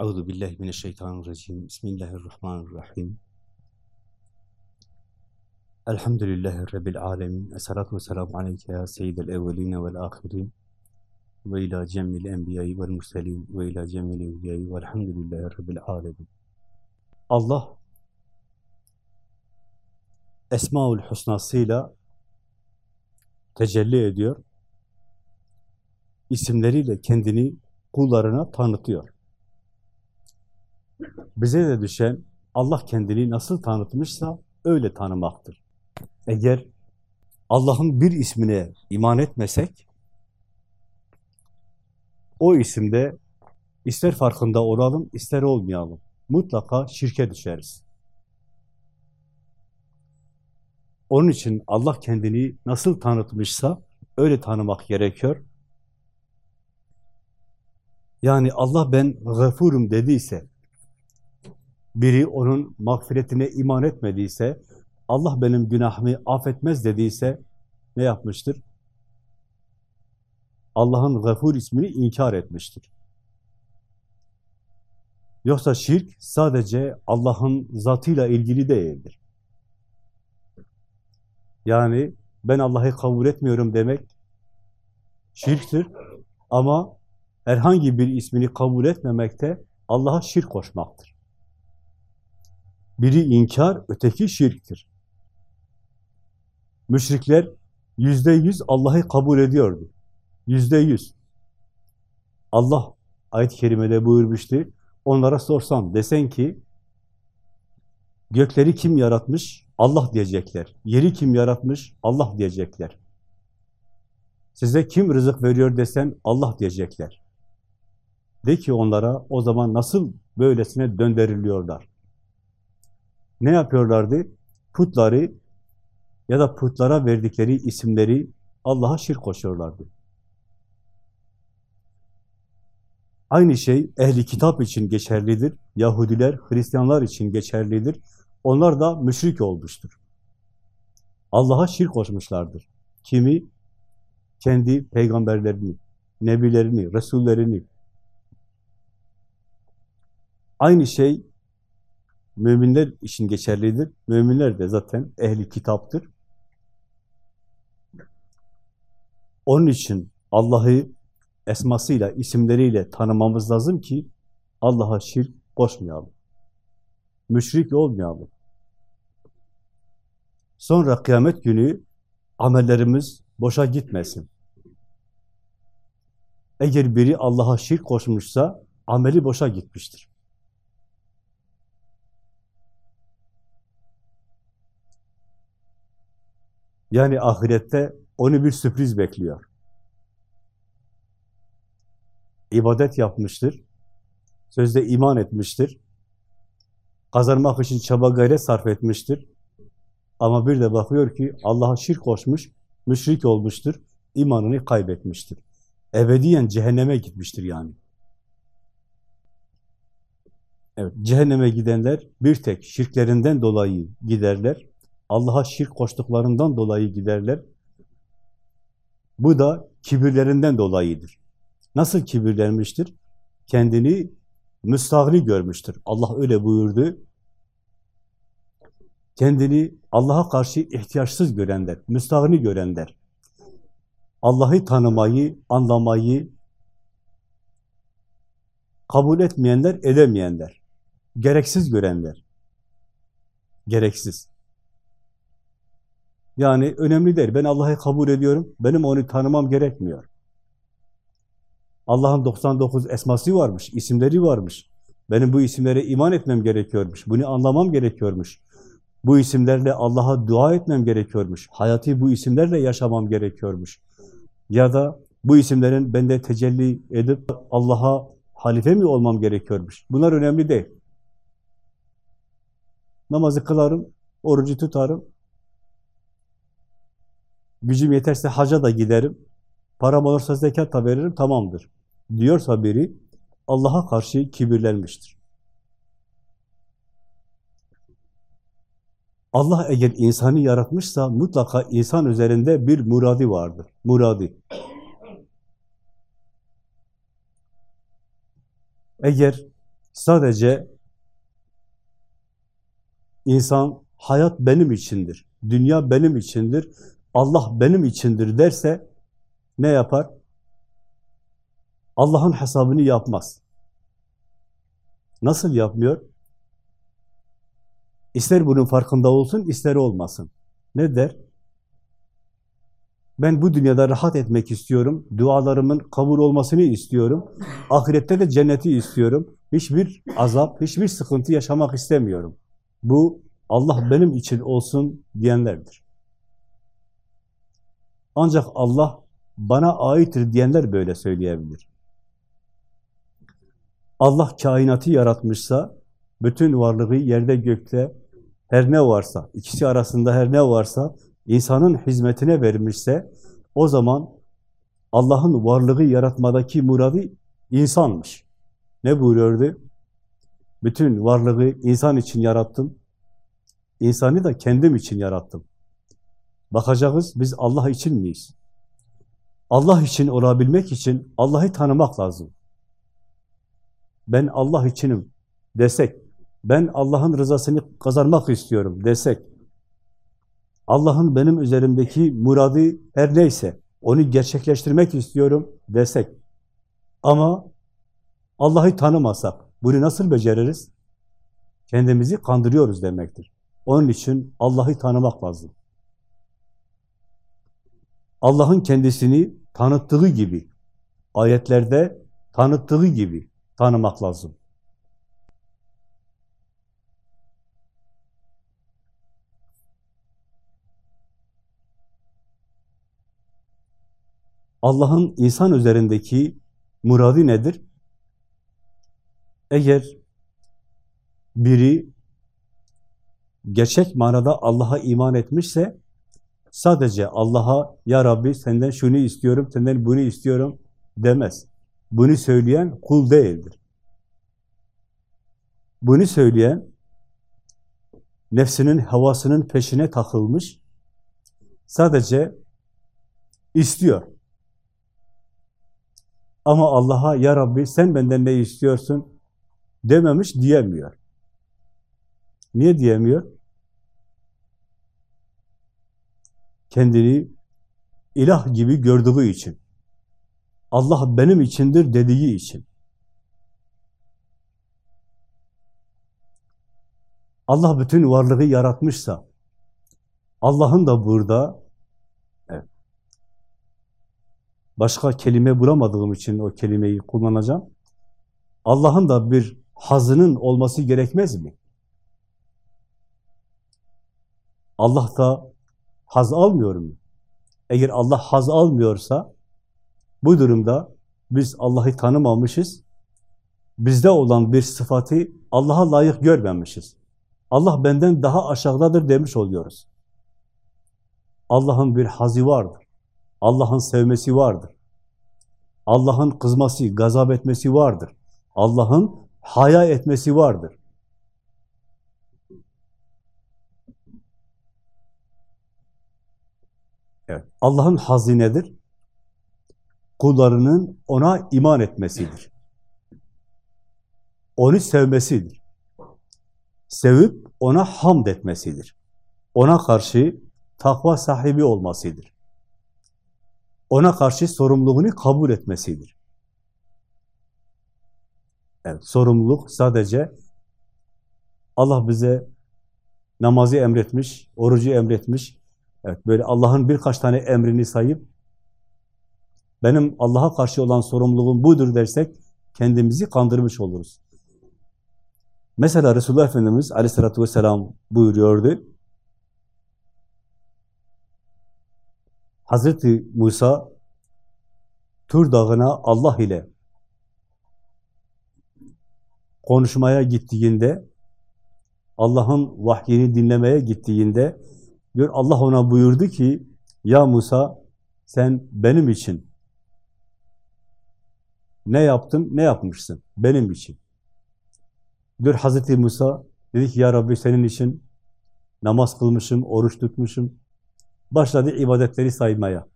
Euzu billahi mineşşeytanirracim. Bismillahirrahmanirrahim. Elhamdülillahi rabbil alamin. Essalatu vesselamu aleyke ya seyyidel evvelin ve'l ahirin. Ve ila cemil enbiya'i ve'l murselin ve ila cemil evliya'i ve'lhamdülillahi rabbil alamin. Allah Esmaül Husnasıyla tecelli ediyor. İsimleriyle kendini kullarına tanıtıyor. Bize de düşen Allah kendini nasıl tanıtmışsa öyle tanımaktır. Eğer Allah'ın bir ismine iman etmesek, o isimde ister farkında olalım, ister olmayalım. Mutlaka şirke düşeriz. Onun için Allah kendini nasıl tanıtmışsa öyle tanımak gerekiyor. Yani Allah ben gafurum dediyse, biri onun mağfiretine iman etmediyse, Allah benim günahımı affetmez dediyse ne yapmıştır? Allah'ın gafur ismini inkar etmiştir. Yoksa şirk sadece Allah'ın zatıyla ilgili değildir. Yani ben Allah'ı kabul etmiyorum demek şirktir ama herhangi bir ismini kabul etmemekte Allah'a şirk koşmaktır. Biri inkar, öteki şirktir. Müşrikler yüzde yüz Allah'ı kabul ediyordu. Yüzde yüz. Allah ayet-i kerimede buyurmuştu. Onlara sorsan desen ki gökleri kim yaratmış? Allah diyecekler. Yeri kim yaratmış? Allah diyecekler. Size kim rızık veriyor desen Allah diyecekler. De ki onlara o zaman nasıl böylesine döndürülüyorlar? Ne yapıyorlardı? Putları ya da putlara verdikleri isimleri Allah'a şirk koşuyorlardı. Aynı şey ehli kitap için geçerlidir. Yahudiler, Hristiyanlar için geçerlidir. Onlar da müşrik olmuştur. Allah'a şirk koşmuşlardır. Kimi? Kendi peygamberlerini, nebilerini, resullerini. Aynı şey müminler için geçerlidir. Müminler de zaten ehli kitaptır. Onun için Allah'ı esmasıyla, isimleriyle tanımamız lazım ki Allah'a şirk koşmayalım. Müşrik olmayalım. Sonra kıyamet günü amellerimiz boşa gitmesin. Eğer biri Allah'a şirk koşmuşsa ameli boşa gitmiştir. Yani ahirette onu bir sürpriz bekliyor. İbadet yapmıştır, sözde iman etmiştir, kazanmak için çaba gayret sarf etmiştir. Ama bir de bakıyor ki Allah'a şirk koşmuş, müşrik olmuştur, imanını kaybetmiştir. Ebediyen cehenneme gitmiştir yani. Evet, cehenneme gidenler bir tek şirklerinden dolayı giderler. Allah'a şirk koştuklarından dolayı giderler. Bu da kibirlerinden dolayıdır. Nasıl kibirlenmiştir? Kendini müstahni görmüştür. Allah öyle buyurdu. Kendini Allah'a karşı ihtiyaçsız görenler, müstahni görenler, Allah'ı tanımayı, anlamayı kabul etmeyenler, edemeyenler, gereksiz görenler, gereksiz. Yani önemli değil. Ben Allah'ı kabul ediyorum. Benim onu tanımam gerekmiyor. Allah'ın 99 esması varmış, isimleri varmış. Benim bu isimlere iman etmem gerekiyormuş. Bunu anlamam gerekiyormuş. Bu isimlerle Allah'a dua etmem gerekiyormuş. Hayatı bu isimlerle yaşamam gerekiyormuş. Ya da bu isimlerin bende tecelli edip Allah'a halife mi olmam gerekiyormuş. Bunlar önemli değil. Namazı kılarım, orucu tutarım, gücüm yeterse haca da giderim, param olursa zekat da veririm, tamamdır. Diyorsa biri, Allah'a karşı kibirlenmiştir. Allah eğer insanı yaratmışsa mutlaka insan üzerinde bir muradi vardır. Muradi. Eğer sadece insan hayat benim içindir, dünya benim içindir, Allah benim içindir derse ne yapar? Allah'ın hesabını yapmaz. Nasıl yapmıyor? İster bunun farkında olsun, ister olmasın. Ne der? Ben bu dünyada rahat etmek istiyorum. Dualarımın kabul olmasını istiyorum. Ahirette de cenneti istiyorum. Hiçbir azap, hiçbir sıkıntı yaşamak istemiyorum. Bu Allah benim için olsun diyenlerdir. Ancak Allah bana aittir diyenler böyle söyleyebilir. Allah kainatı yaratmışsa, bütün varlığı yerde gökte her ne varsa, ikisi arasında her ne varsa, insanın hizmetine vermişse, o zaman Allah'ın varlığı yaratmadaki muradı insanmış. Ne buyuruyordu? Bütün varlığı insan için yarattım, insanı da kendim için yarattım. Bakacağız, biz Allah için miyiz? Allah için olabilmek için Allah'ı tanımak lazım. Ben Allah içinim desek, ben Allah'ın rızasını kazanmak istiyorum desek, Allah'ın benim üzerimdeki muradı her neyse, onu gerçekleştirmek istiyorum desek, ama Allah'ı tanımasak, bunu nasıl beceririz? Kendimizi kandırıyoruz demektir. Onun için Allah'ı tanımak lazım. Allah'ın kendisini tanıttığı gibi, ayetlerde tanıttığı gibi tanımak lazım. Allah'ın insan üzerindeki muradı nedir? Eğer biri gerçek manada Allah'a iman etmişse sadece Allah'a ya Rabbi senden şunu istiyorum, senden bunu istiyorum demez. Bunu söyleyen kul değildir. Bunu söyleyen nefsinin, havasının peşine takılmış, sadece istiyor. Ama Allah'a ya Rabbi sen benden ne istiyorsun dememiş diyemiyor. Niye diyemiyor? Kendini ilah gibi gördüğü için. Allah benim içindir dediği için. Allah bütün varlığı yaratmışsa, Allah'ın da burada, başka kelime bulamadığım için o kelimeyi kullanacağım, Allah'ın da bir hazının olması gerekmez mi? Allah da haz almıyor mu? Eğer Allah haz almıyorsa, bu durumda biz Allah'ı tanımamışız, bizde olan bir sıfatı Allah'a layık görmemişiz. Allah benden daha aşağıdadır demiş oluyoruz. Allah'ın bir hazi vardır. Allah'ın sevmesi vardır. Allah'ın kızması, gazap etmesi vardır. Allah'ın haya etmesi vardır. Evet, Allah'ın hazinedir kullarının ona iman etmesidir. Onu sevmesidir. Sevip ona hamd etmesidir. Ona karşı takva sahibi olmasıdır. Ona karşı sorumluluğunu kabul etmesidir. Evet, sorumluluk sadece Allah bize namazı emretmiş, orucu emretmiş. Evet, böyle Allah'ın birkaç tane emrini sayıp benim Allah'a karşı olan sorumluluğum budur dersek kendimizi kandırmış oluruz. Mesela Resulullah Efendimiz aleyhissalatü vesselam buyuruyordu. Hazreti Musa Tur Dağı'na Allah ile konuşmaya gittiğinde, Allah'ın vahyini dinlemeye gittiğinde, diyor Allah ona buyurdu ki, ya Musa sen benim için ne yaptın, ne yapmışsın? Benim için. Diyor Hazreti Musa, dedi ki ya Rabbi senin için namaz kılmışım, oruç tutmuşum. Başladı ibadetleri saymaya.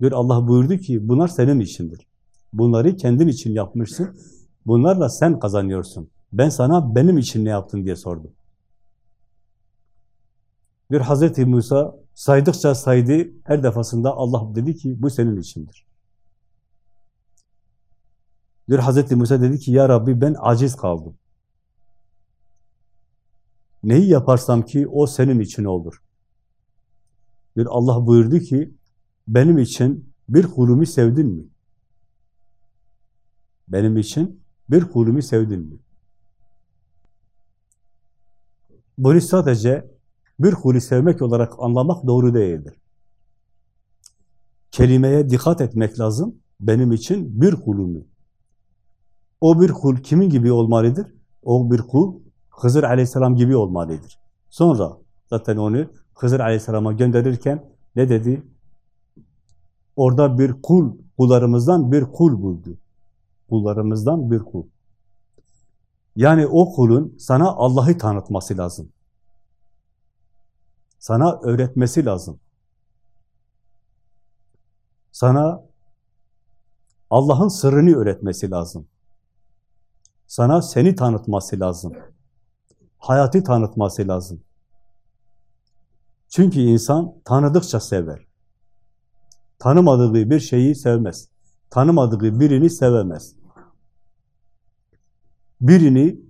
Diyor Allah buyurdu ki bunlar senin içindir. Bunları kendin için yapmışsın. Bunlarla sen kazanıyorsun. Ben sana benim için ne yaptın diye sordu. Bir Hazreti Musa saydıkça saydı, her defasında Allah dedi ki bu senin içindir. Bir Hazreti Musa dedi ki ya Rabbi ben aciz kaldım. Neyi yaparsam ki o senin için olur. Bir Allah buyurdu ki benim için bir kulumu sevdin mi? Benim için bir kulumu sevdin mi? Bunu sadece bir kulü sevmek olarak anlamak doğru değildir. Kelimeye dikkat etmek lazım. Benim için bir kulumu. O bir kul kimin gibi olmalıdır? O bir kul Hızır aleyhisselam gibi olmalıdır. Sonra zaten onu Hızır aleyhisselama gönderirken ne dedi? Orada bir kul, kullarımızdan bir kul buldu. Kullarımızdan bir kul. Yani o kulun sana Allah'ı tanıtması lazım. Sana öğretmesi lazım. Sana Allah'ın sırrını öğretmesi lazım. Sana seni tanıtması lazım. Hayatı tanıtması lazım. Çünkü insan tanıdıkça sever. Tanımadığı bir şeyi sevmez. Tanımadığı birini sevemez. Birini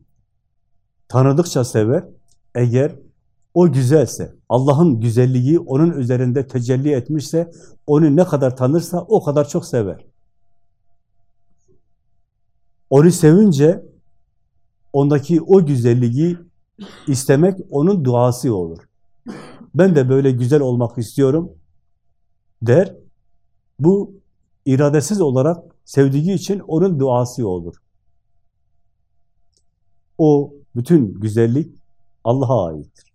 tanıdıkça sever. Eğer o güzelse, Allah'ın güzelliği onun üzerinde tecelli etmişse, onu ne kadar tanırsa o kadar çok sever. Onu sevince, ondaki o güzelliği istemek onun duası olur. Ben de böyle güzel olmak istiyorum der. Bu iradesiz olarak sevdiği için onun duası olur. O bütün güzellik Allah'a aittir.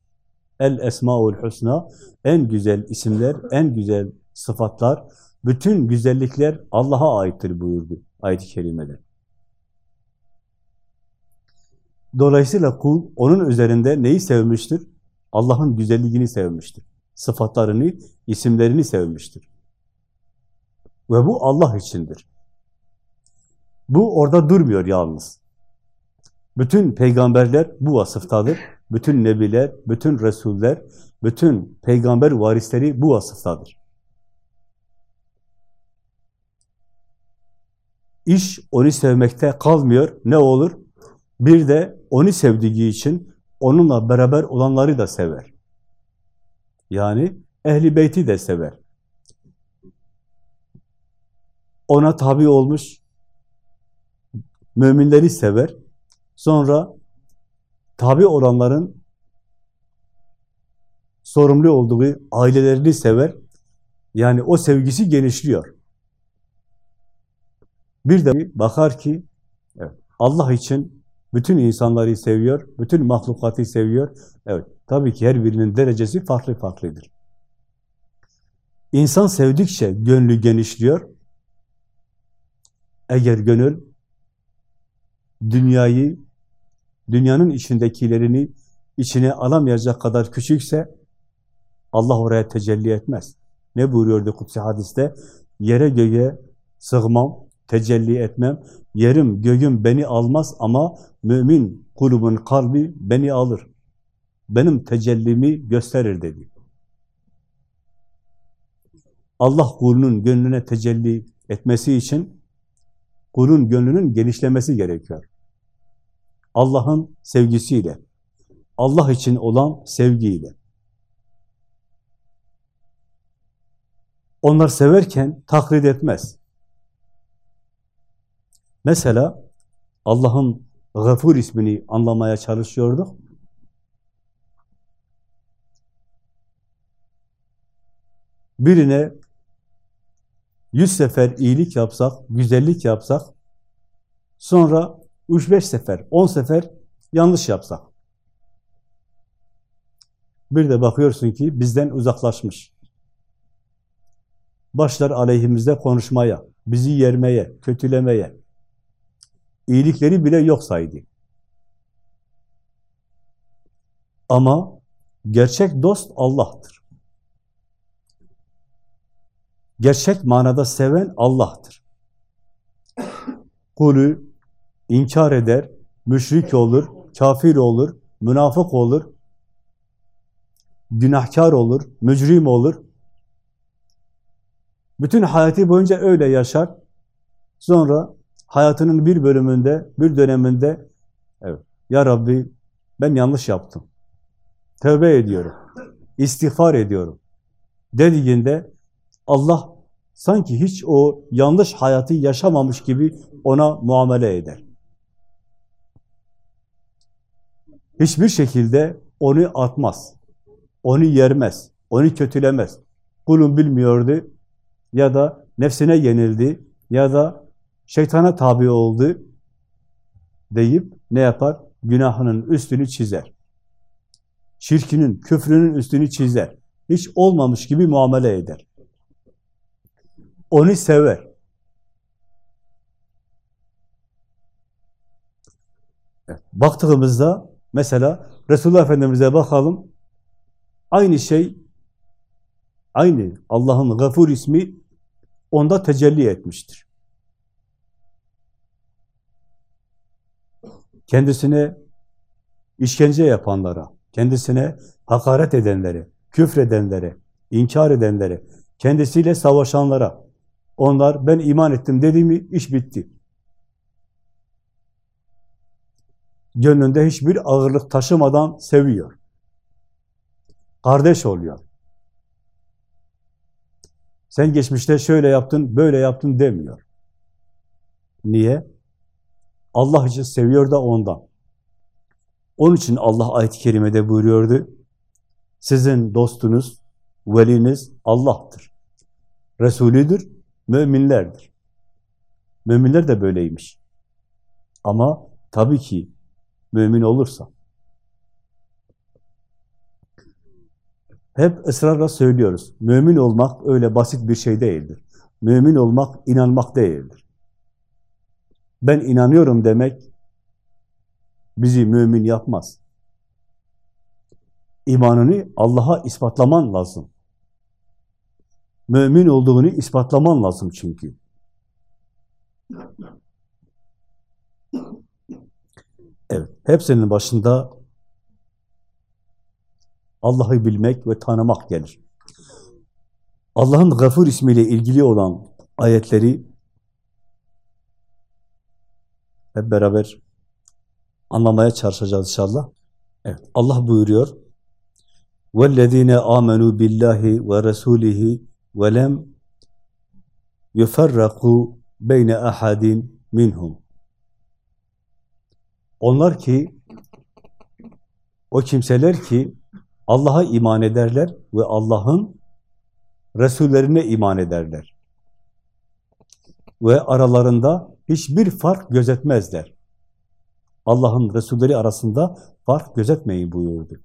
El Esmaül Husna, en güzel isimler, en güzel sıfatlar, bütün güzellikler Allah'a aittir buyurdu ayet-i kerimede. Dolayısıyla kul onun üzerinde neyi sevmiştir? Allah'ın güzelliğini sevmiştir. Sıfatlarını, isimlerini sevmiştir. Ve bu Allah içindir. Bu orada durmuyor yalnız. Bütün peygamberler bu vasıftadır. Bütün nebiler, bütün resuller, bütün peygamber varisleri bu vasıftadır. İş onu sevmekte kalmıyor. Ne olur? Bir de onu sevdiği için onunla beraber olanları da sever. Yani ehli beyti de sever. Ona tabi olmuş müminleri sever. Sonra tabi olanların sorumlu olduğu ailelerini sever. Yani o sevgisi genişliyor. Bir de bakar ki Allah için bütün insanları seviyor, bütün mahlukatı seviyor. Evet, tabii ki her birinin derecesi farklı farklıdır. İnsan sevdikçe gönlü genişliyor. Eğer gönül dünyayı, dünyanın içindekilerini içine alamayacak kadar küçükse Allah oraya tecelli etmez. Ne buyuruyordu Kutsi hadiste? Yere göğe sığmam, tecelli etmem. Yerim, göğüm beni almaz ama mümin kulubun kalbi beni alır. Benim tecellimi gösterir dedi. Allah kulunun gönlüne tecelli etmesi için kulun gönlünün genişlemesi gerekiyor. Allah'ın sevgisiyle, Allah için olan sevgiyle. Onlar severken taklit etmez. Mesela Allah'ın Gafur ismini anlamaya çalışıyorduk. Birine yüz sefer iyilik yapsak, güzellik yapsak, sonra üç beş sefer, on sefer yanlış yapsak. Bir de bakıyorsun ki bizden uzaklaşmış. Başlar aleyhimizde konuşmaya, bizi yermeye, kötülemeye, iyilikleri bile yok saydı. Ama gerçek dost Allah'tır. Gerçek manada seven Allah'tır. Kulü inkar eder, müşrik olur, kafir olur, münafık olur, günahkar olur, mücrim olur. Bütün hayatı boyunca öyle yaşar. Sonra hayatının bir bölümünde, bir döneminde evet, Ya Rabbi ben yanlış yaptım. Tövbe ediyorum. istiğfar ediyorum. Dediğinde Allah sanki hiç o yanlış hayatı yaşamamış gibi ona muamele eder. Hiçbir şekilde onu atmaz. Onu yermez. Onu kötülemez. Kulun bilmiyordu ya da nefsine yenildi ya da şeytana tabi oldu deyip ne yapar? Günahının üstünü çizer. Şirkinin, küfrünün üstünü çizer. Hiç olmamış gibi muamele eder. Onu sever. Baktığımızda mesela Resulullah Efendimiz'e bakalım. Aynı şey, aynı Allah'ın gafur ismi onda tecelli etmiştir. Kendisine işkence yapanlara, kendisine hakaret edenlere, küfredenlere, inkar edenlere, kendisiyle savaşanlara, onlar ben iman ettim dedi mi iş bitti. Gönlünde hiçbir ağırlık taşımadan seviyor. Kardeş oluyor. Sen geçmişte şöyle yaptın, böyle yaptın demiyor. Niye? Allah için seviyor da ondan. Onun için Allah ayet-i kerimede buyuruyordu. Sizin dostunuz, veliniz Allah'tır. Resulüdür, müminlerdir. Müminler de böyleymiş. Ama tabii ki mümin olursa. Hep ısrarla söylüyoruz. Mümin olmak öyle basit bir şey değildir. Mümin olmak inanmak değildir. Ben inanıyorum demek bizi mümin yapmaz. İmanını Allah'a ispatlaman lazım. Mümin olduğunu ispatlaman lazım çünkü. Evet, hepsinin başında Allah'ı bilmek ve tanımak gelir. Allah'ın Gafur ismiyle ilgili olan ayetleri hep beraber anlamaya çalışacağız inşallah. Evet, Allah buyuruyor. وَالَّذ۪ينَ آمَنُوا بِاللّٰهِ وَرَسُولِهِ وَلَمْ يُفَرَّقُوا بَيْنَ اَحَدٍ minhum. onlar ki, o kimseler ki Allah'a iman ederler ve Allah'ın Resullerine iman ederler. Ve aralarında hiçbir fark gözetmezler. Allah'ın Resulleri arasında fark gözetmeyin buyurdu.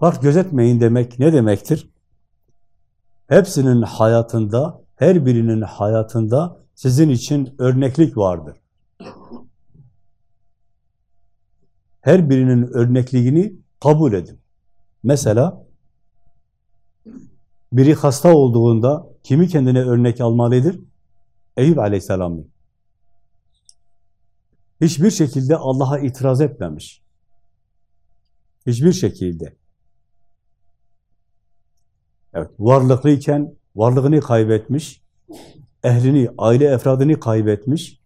Fark gözetmeyin demek ne demektir? Hepsinin hayatında, her birinin hayatında sizin için örneklik vardır. Her birinin örnekliğini kabul edin. Mesela biri hasta olduğunda kimi kendine örnek almalıdır? Eyüp Aleyhisselam'ı. Hiçbir şekilde Allah'a itiraz etmemiş. Hiçbir şekilde. Evet, varlıklıyken varlığını kaybetmiş, ehlini, aile efradını kaybetmiş,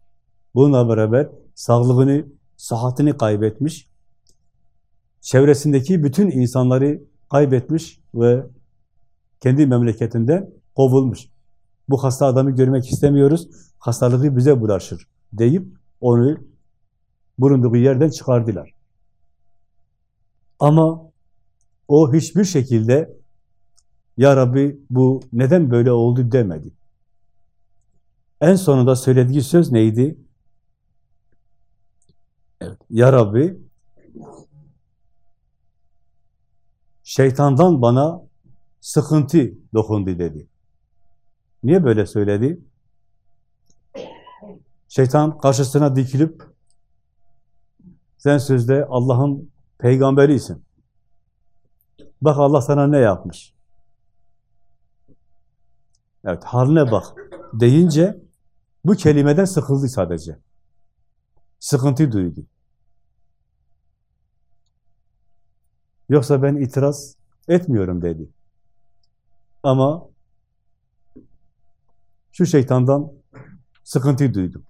bununla beraber sağlığını, sıhhatini kaybetmiş, çevresindeki bütün insanları kaybetmiş ve kendi memleketinden kovulmuş. Bu hasta adamı görmek istemiyoruz, hastalığı bize bulaşır deyip onu bulunduğu yerden çıkardılar. Ama o hiçbir şekilde Ya Rabbi bu neden böyle oldu demedi. En sonunda söylediği söz neydi? Evet, Ya Rabbi şeytandan bana sıkıntı dokundu dedi. Niye böyle söyledi? Şeytan karşısına dikilip sen sözde Allah'ın peygamberisin. Bak Allah sana ne yapmış. Evet, haline bak deyince bu kelimeden sıkıldı sadece. Sıkıntı duydu. Yoksa ben itiraz etmiyorum dedi. Ama şu şeytandan sıkıntı duydum.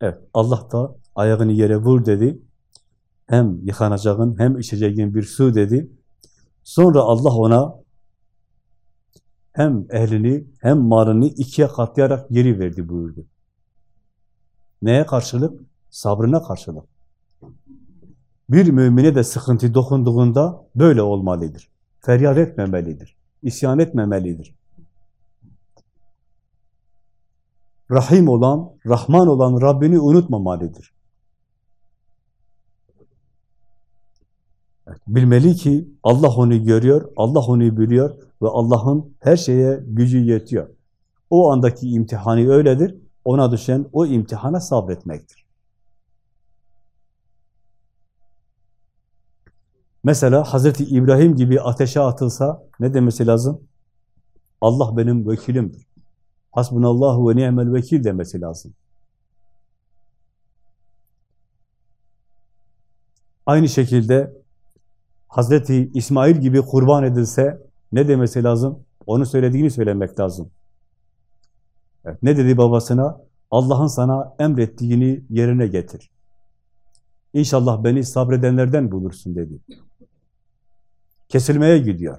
Evet, Allah da ayağını yere vur dedi. Hem yıkanacağın hem içeceğin bir su dedi. Sonra Allah ona hem ehlini hem malını ikiye katlayarak geri verdi buyurdu. Neye karşılık? Sabrına karşılık. Bir mümine de sıkıntı dokunduğunda böyle olmalıdır. Feryat etmemelidir. İsyan etmemelidir. Rahim olan, Rahman olan Rabbini unutmamalıdır. Bilmeli ki Allah onu görüyor, Allah onu biliyor ve Allah'ın her şeye gücü yetiyor. O andaki imtihanı öyledir, ona düşen o imtihana sabretmektir. Mesela Hazreti İbrahim gibi ateşe atılsa ne demesi lazım? Allah benim vekilimdir. Hasbunallahu ve ni'mel vekil demesi lazım. Aynı şekilde Hazreti İsmail gibi kurban edilse ne demesi lazım? Onu söylediğini söylemek lazım. Evet, ne dedi babasına? Allah'ın sana emrettiğini yerine getir. İnşallah beni sabredenlerden bulursun dedi. Kesilmeye gidiyor.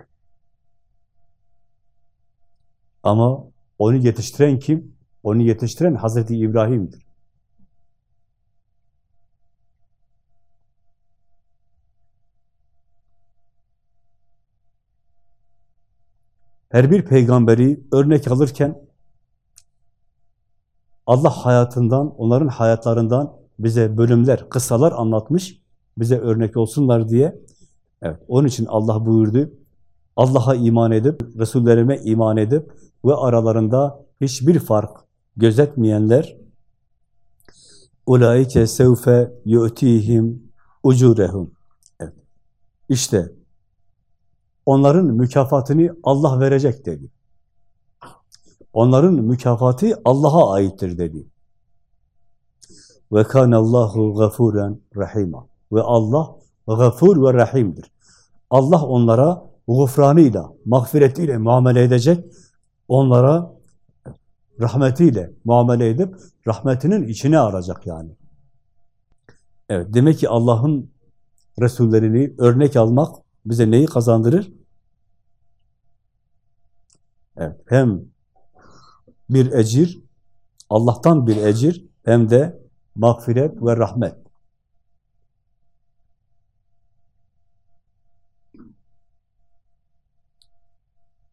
Ama onu yetiştiren kim? Onu yetiştiren Hazreti İbrahim'dir. Her bir peygamberi örnek alırken Allah hayatından, onların hayatlarından bize bölümler, kıssalar anlatmış, bize örnek olsunlar diye. Evet, onun için Allah buyurdu, Allah'a iman edip, Resullerime iman edip ve aralarında hiçbir fark gözetmeyenler ulaike sevfe yu'tihim ucurehum. Evet. İşte onların mükafatını Allah verecek dedi. Onların mükafatı Allah'a aittir dedi. Ve kanallahu gafuren rahima. Ve Allah gafur ve rahimdir. Allah onlara gufranıyla, mağfiretiyle muamele edecek, onlara rahmetiyle muamele edip rahmetinin içine arayacak yani. Evet, demek ki Allah'ın Resullerini örnek almak bize neyi kazandırır? Evet, hem bir ecir, Allah'tan bir ecir, hem de mağfiret ve rahmet.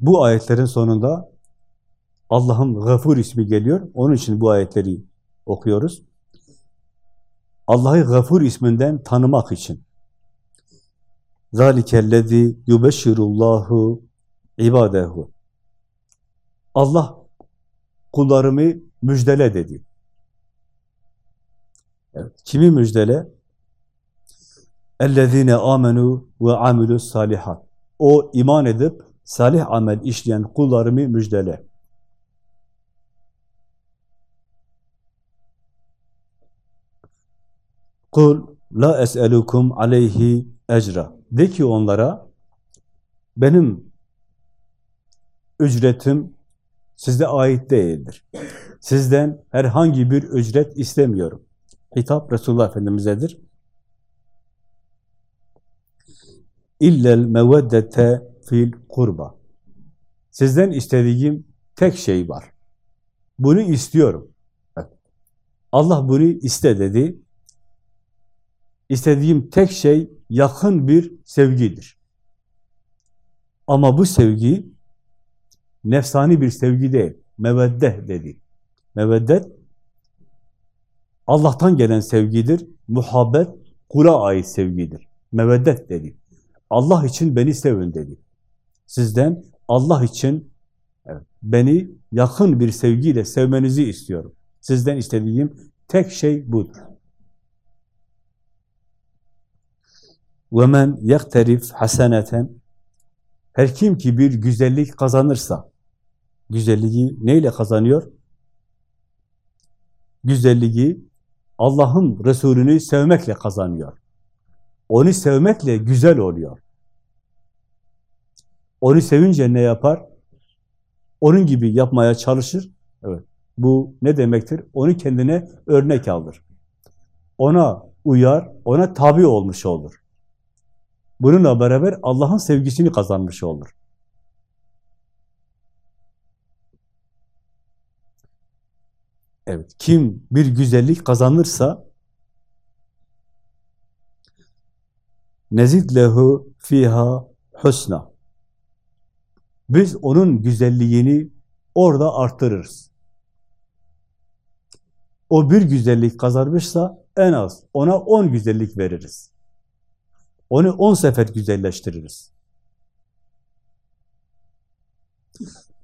Bu ayetlerin sonunda Allah'ın Gafur ismi geliyor. Onun için bu ayetleri okuyoruz. Allah'ı Gafur isminden tanımak için. Zalikellezi yubeşşirullahu ibadehu. Allah kullarımı müjdele dedi. Evet, kimi müjdele? اَلَّذ۪ينَ آمَنُوا وَعَمِلُوا salihat. O iman edip salih amel işleyen kullarımı müjdele. Kul la es'elukum aleyhi ecra. De ki onlara benim ücretim size ait değildir. Sizden herhangi bir ücret istemiyorum. Hitap Resulullah Efendimiz'edir. İllel meveddete fil kurba. Sizden istediğim tek şey var. Bunu istiyorum. Allah bunu iste dedi. İstediğim tek şey yakın bir sevgidir. Ama bu sevgi nefsani bir sevgi değil. Mevedde dedi. Meveddet Allah'tan gelen sevgidir. Muhabbet kula ait sevgidir. Meveddet dedi. Allah için beni sevin dedi. Sizden Allah için evet, beni yakın bir sevgiyle sevmenizi istiyorum. Sizden istediğim tek şey budur. وَمَنْ يَقْتَرِفْ haseneten Her kim ki bir güzellik kazanırsa, güzelliği neyle kazanıyor? Güzelliği Allah'ın Resulünü sevmekle kazanıyor. Onu sevmekle güzel oluyor. Onu sevince ne yapar? Onun gibi yapmaya çalışır. Evet. Bu ne demektir? Onu kendine örnek alır. Ona uyar, ona tabi olmuş olur. Bununla beraber Allah'ın sevgisini kazanmış olur. Evet, kim bir güzellik kazanırsa nezid lehu fiha husna. Biz onun güzelliğini orada arttırırız. O bir güzellik kazanmışsa en az ona on güzellik veririz. Onu on sefer güzelleştiririz.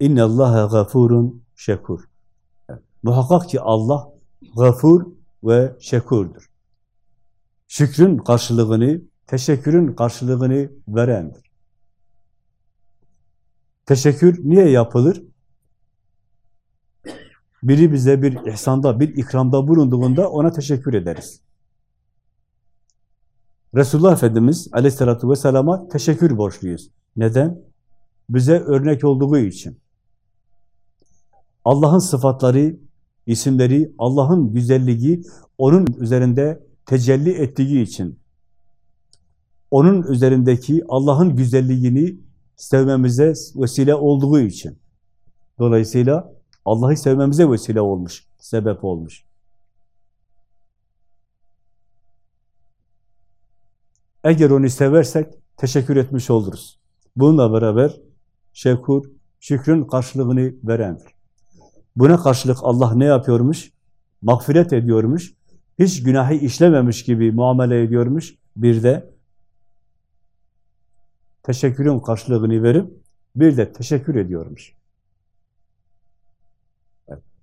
İnne Allaha gafurun şekur. Muhakkak ki Allah gafur ve şekurdur. Şükrün karşılığını, teşekkürün karşılığını verendir. Teşekkür niye yapılır? Biri bize bir ihsanda, bir ikramda bulunduğunda ona teşekkür ederiz. Resulullah Efendimiz aleyhissalatü vesselama teşekkür borçluyuz. Neden? Bize örnek olduğu için. Allah'ın sıfatları, isimleri, Allah'ın güzelliği onun üzerinde tecelli ettiği için. Onun üzerindeki Allah'ın güzelliğini sevmemize vesile olduğu için. Dolayısıyla Allah'ı sevmemize vesile olmuş, sebep olmuş. Eğer onu seversek teşekkür etmiş oluruz. Bununla beraber şekur, şükrün karşılığını verendir. Buna karşılık Allah ne yapıyormuş? Mağfiret ediyormuş. Hiç günahı işlememiş gibi muamele ediyormuş. Bir de teşekkürün karşılığını verip bir de teşekkür ediyormuş.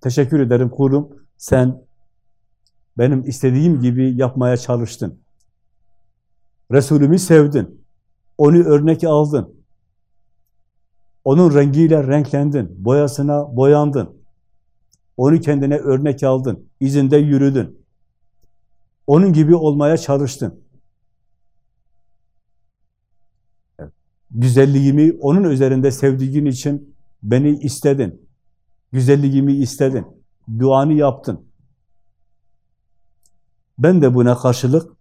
Teşekkür ederim kulum. Sen benim istediğim gibi yapmaya çalıştın. Resulümü sevdin. Onu örnek aldın. Onun rengiyle renklendin. Boyasına boyandın. Onu kendine örnek aldın. İzinde yürüdün. Onun gibi olmaya çalıştın. Güzelliğimi onun üzerinde sevdiğin için beni istedin. Güzelliğimi istedin. Duanı yaptın. Ben de buna karşılık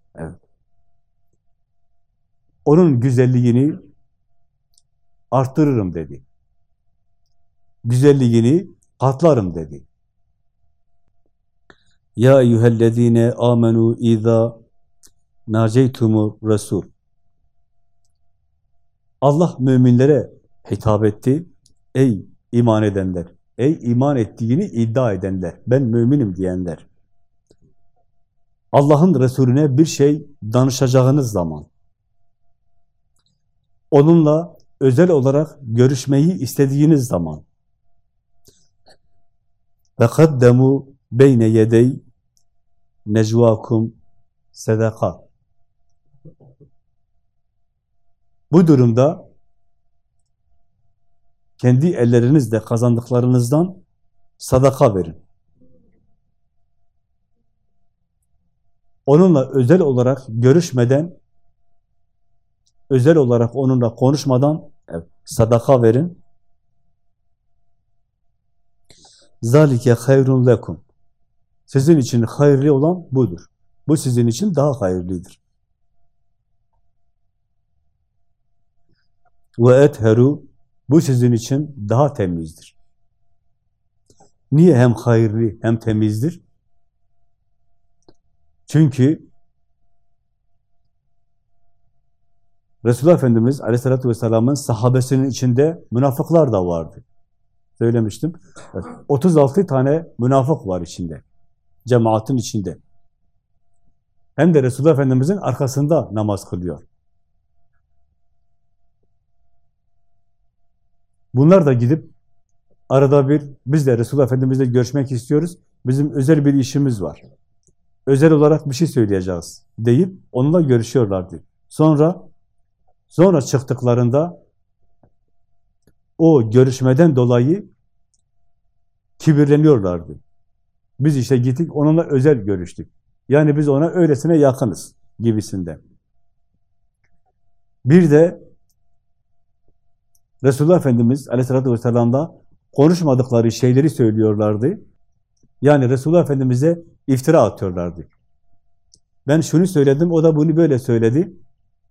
onun güzelliğini arttırırım dedi. Güzelliğini katlarım dedi. Ya eyyühellezine amenu iza naceytumur resul. Allah müminlere hitap etti. Ey iman edenler, ey iman ettiğini iddia edenler, ben müminim diyenler. Allah'ın Resulüne bir şey danışacağınız zaman, onunla özel olarak görüşmeyi istediğiniz zaman, ve kaddemu beyne yedey necvakum sedaka. Bu durumda kendi ellerinizle kazandıklarınızdan sadaka verin. Onunla özel olarak görüşmeden, özel olarak onunla konuşmadan sadaka verin. Zalike hayrun lekum. Sizin için hayırlı olan budur. Bu sizin için daha hayırlıdır. Ve etheru bu sizin için daha temizdir. Niye hem hayırlı hem temizdir? Çünkü Resulullah Efendimiz Aleyhisselatü Vesselam'ın sahabesinin içinde münafıklar da vardı. Söylemiştim. 36 tane münafık var içinde. Cemaatin içinde. Hem de Resulullah Efendimiz'in arkasında namaz kılıyor. Bunlar da gidip arada bir biz de Resulullah Efendimiz'le görüşmek istiyoruz. Bizim özel bir işimiz var. Özel olarak bir şey söyleyeceğiz deyip onunla görüşüyorlardı. Sonra sonra çıktıklarında o görüşmeden dolayı kibirleniyorlardı. Biz işte gittik onunla özel görüştük. Yani biz ona öylesine yakınız gibisinden. Bir de Resulullah Efendimiz Aleyhisselatü Vesselam'da konuşmadıkları şeyleri söylüyorlardı. Yani Resulullah Efendimiz'e iftira atıyorlardı. Ben şunu söyledim, o da bunu böyle söyledi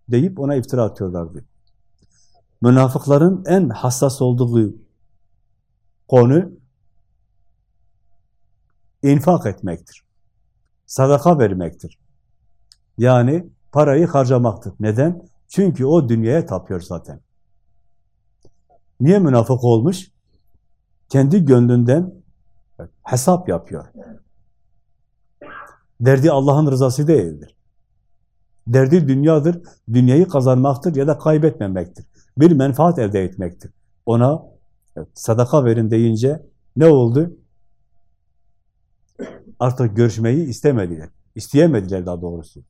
deyip ona iftira atıyorlardı. Münafıkların en hassas olduğu konu infak etmektir. Sadaka vermektir. Yani parayı harcamaktır. Neden? Çünkü o dünyaya tapıyor zaten. Niye münafık olmuş? Kendi gönlünden hesap yapıyor. Derdi Allah'ın rızası değildir. Derdi dünyadır, dünyayı kazanmaktır ya da kaybetmemektir. Bir menfaat elde etmektir. Ona sadaka verin deyince ne oldu? Artık görüşmeyi istemediler. İsteyemediler daha doğrusu.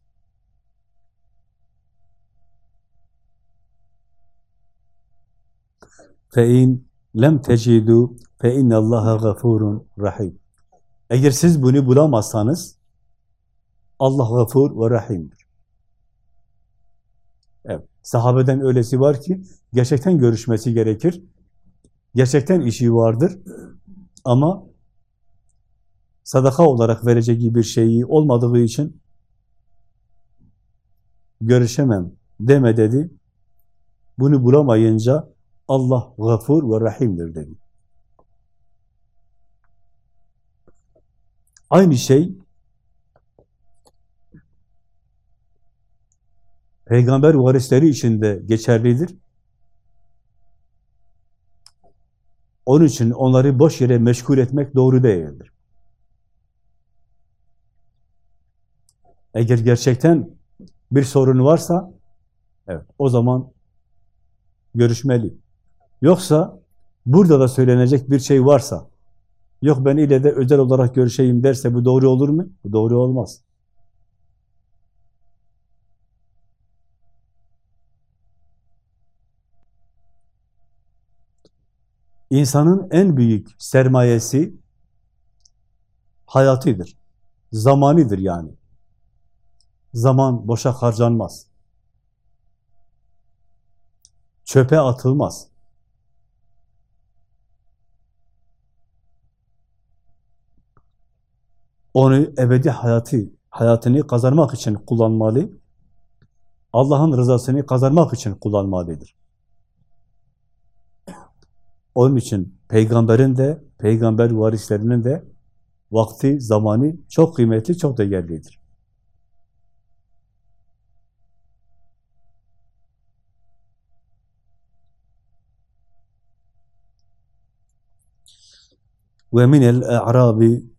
فَاِنْ lem tecidu fe innallaha gafurun rahim. Eğer siz bunu bulamazsanız Allah gafur ve rahimdir. Evet, sahabeden öylesi var ki gerçekten görüşmesi gerekir. Gerçekten işi vardır. Ama sadaka olarak vereceği bir şeyi olmadığı için görüşemem deme dedi. Bunu bulamayınca Allah gafur ve rahimdir dedi. Aynı şey peygamber varisleri için de geçerlidir. Onun için onları boş yere meşgul etmek doğru değildir. Eğer gerçekten bir sorun varsa, evet, o zaman görüşmeli. Yoksa burada da söylenecek bir şey varsa, yok ben ile de özel olarak görüşeyim derse bu doğru olur mu? Bu doğru olmaz. İnsanın en büyük sermayesi hayatıdır. Zamanidir yani. Zaman boşa harcanmaz. Çöpe atılmaz. Onu ebedi hayatı, hayatını kazanmak için kullanmalı. Allah'ın rızasını kazanmak için kullanmalıdır. Onun için peygamberin de, peygamber varislerinin de vakti, zamanı çok kıymetli, çok değerlidir. Ve minel a'rabi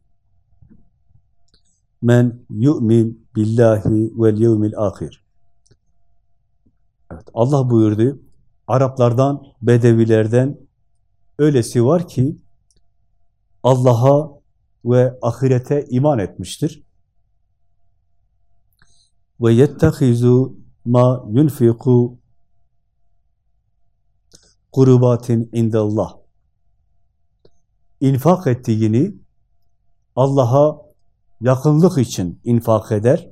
men yu'min billahi vel yevmil ahir. Evet, Allah buyurdu. Araplardan, Bedevilerden öylesi var ki Allah'a ve ahirete iman etmiştir. Ve yettehizu ma yunfiku kurubatin indallah. İnfak ettiğini Allah'a yakınlık için infak eder,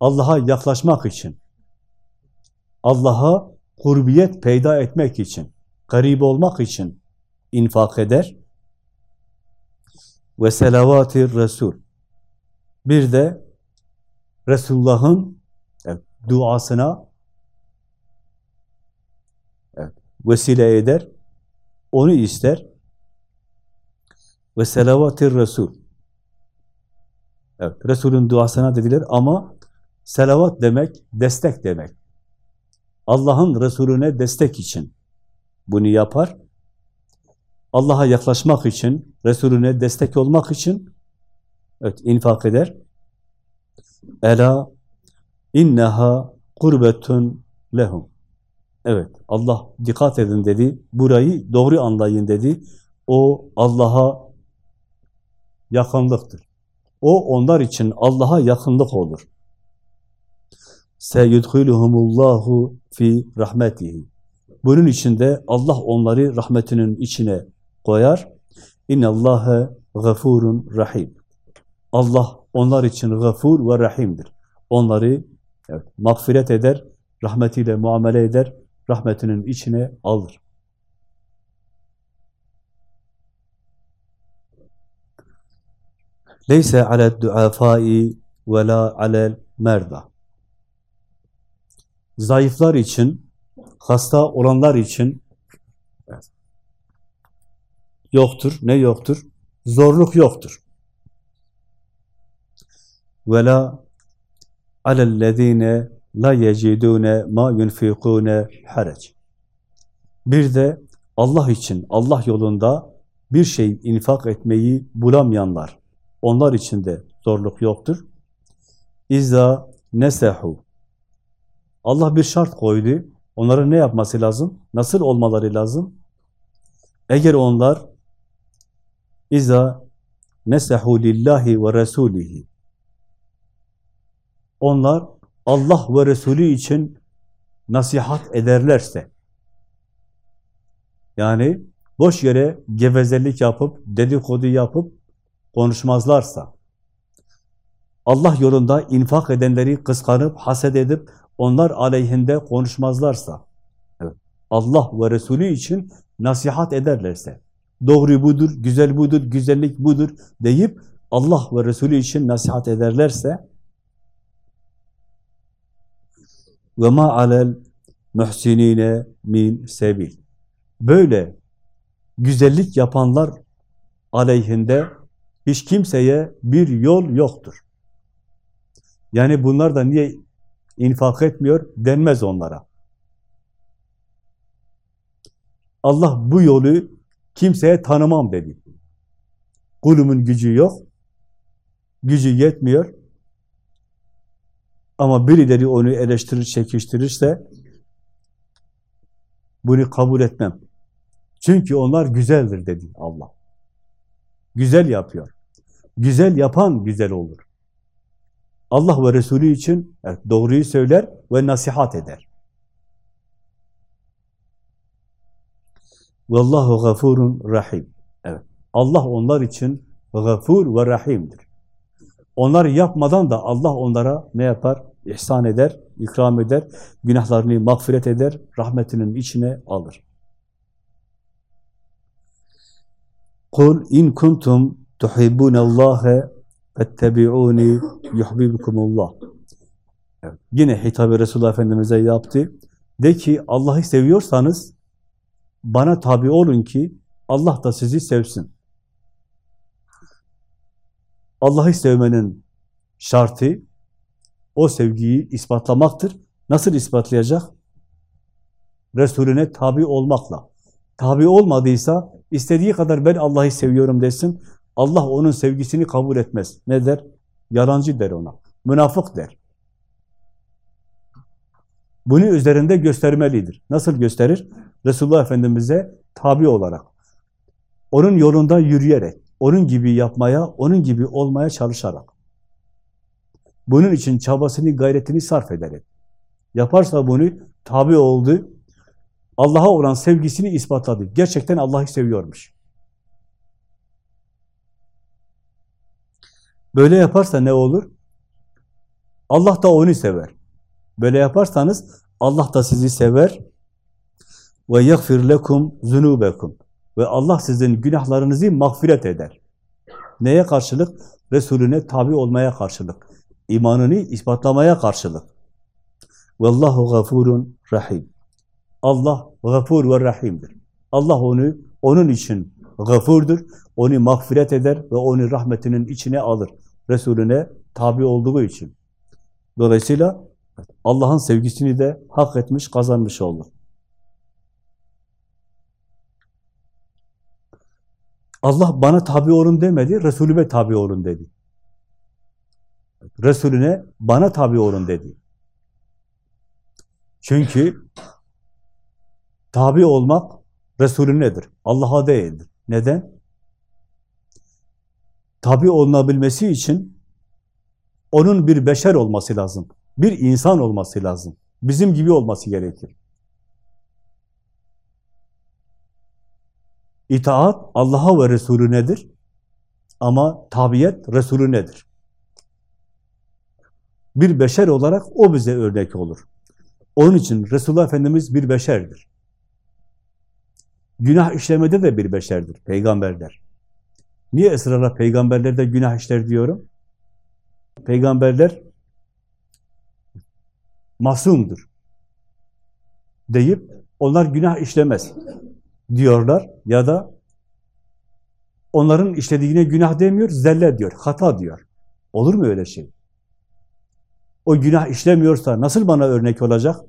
Allah'a yaklaşmak için, Allah'a kurbiyet peyda etmek için, garip olmak için infak eder. Ve selavati Resul. Bir de Resulullah'ın evet, duasına evet, vesile eder, onu ister. Ve selavati Resul. Evet, Resul'ün duasına dediler ama selavat demek, destek demek. Allah'ın Resulüne destek için bunu yapar. Allah'a yaklaşmak için, Resulüne destek olmak için evet, infak eder. Ela inneha kurbetun lehum. Evet, Allah dikkat edin dedi. Burayı doğru anlayın dedi. O Allah'a yakınlıktır. O onlar için Allah'a yakınlık olur. Seyudhuluhumullahu fi rahmetihi. Bunun içinde Allah onları rahmetinin içine koyar. İnnallâhe gafurun rahim. Allah onlar için gafur ve rahimdir. Onları evet, mağfiret eder, rahmetiyle muamele eder, rahmetinin içine alır. Leyse alel duafai ve la alel merda. Zayıflar için, hasta olanlar için yoktur. Ne yoktur? Zorluk yoktur. Ve la alellezine la yecidune ma yunfikune harac. Bir de Allah için, Allah yolunda bir şey infak etmeyi bulamayanlar, onlar için de zorluk yoktur. İzza nesehu. Allah bir şart koydu. Onların ne yapması lazım? Nasıl olmaları lazım? Eğer onlar İza nesehu lillahi ve resulihi onlar Allah ve Resulü için nasihat ederlerse yani boş yere gevezelik yapıp, dedikodu yapıp konuşmazlarsa Allah yolunda infak edenleri kıskanıp, haset edip onlar aleyhinde konuşmazlarsa Allah ve Resulü için nasihat ederlerse doğru budur, güzel budur, güzellik budur deyip Allah ve Resulü için nasihat ederlerse ve ma alel muhsinine min sebil. Böyle güzellik yapanlar aleyhinde hiç kimseye bir yol yoktur. Yani bunlar da niye infak etmiyor denmez onlara. Allah bu yolu kimseye tanımam dedi. Kulumun gücü yok, gücü yetmiyor. Ama birileri onu eleştirir, çekiştirirse bunu kabul etmem. Çünkü onlar güzeldir dedi Allah. Güzel yapıyor. Güzel yapan güzel olur. Allah ve Resulü için evet, doğruyu söyler ve nasihat eder. Vallahu gafurun rahim. Evet. Allah onlar için gafur ve rahimdir. Onlar yapmadan da Allah onlara ne yapar? İhsan eder, ikram eder, günahlarını mağfiret eder, rahmetinin içine alır. Kul in kuntum tuhibbunallâhe fettebi'ûni yuhbibkumullah. Evet. Yine hitabı Resulullah Efendimiz'e yaptı. De ki Allah'ı seviyorsanız bana tabi olun ki Allah da sizi sevsin. Allah'ı sevmenin şartı o sevgiyi ispatlamaktır. Nasıl ispatlayacak? Resulüne tabi olmakla. Tabi olmadıysa istediği kadar ben Allah'ı seviyorum desin. Allah onun sevgisini kabul etmez. Ne der? Yalancı der ona. Münafık der. Bunu üzerinde göstermelidir. Nasıl gösterir? Resulullah Efendimiz'e tabi olarak. Onun yolunda yürüyerek, onun gibi yapmaya, onun gibi olmaya çalışarak. Bunun için çabasını, gayretini sarf ederek. Yaparsa bunu tabi oldu, Allah'a olan sevgisini ispatladı. Gerçekten Allah'ı seviyormuş. Böyle yaparsa ne olur? Allah da onu sever. Böyle yaparsanız Allah da sizi sever ve yagfir lekum zunubekum ve Allah sizin günahlarınızı mağfiret eder. Neye karşılık? Resulüne tabi olmaya karşılık. İmanını ispatlamaya karşılık. Vallahu gafurun rahim. Allah gafur ve rahimdir. Allah onu onun için gafurdur. Onu mağfiret eder ve onu rahmetinin içine alır. Resulüne tabi olduğu için. Dolayısıyla Allah'ın sevgisini de hak etmiş, kazanmış olur. Allah bana tabi olun demedi, Resulüme tabi olun dedi. Resulüne bana tabi olun dedi. Çünkü tabi olmak Resulünedir, Allah'a değildir. Neden? Tabi olunabilmesi için onun bir beşer olması lazım. Bir insan olması lazım. Bizim gibi olması gerekir. İtaat Allah'a ve Resulü nedir? Ama tabiyet Resulü nedir? Bir beşer olarak o bize örnek olur. Onun için Resulullah Efendimiz bir beşerdir. Günah işlemede de bir beşerdir, peygamberler. Niye ısrarla peygamberler de günah işler diyorum? Peygamberler masumdur deyip onlar günah işlemez diyorlar ya da onların işlediğine günah demiyor, zelle diyor, hata diyor. Olur mu öyle şey? O günah işlemiyorsa nasıl bana örnek olacak?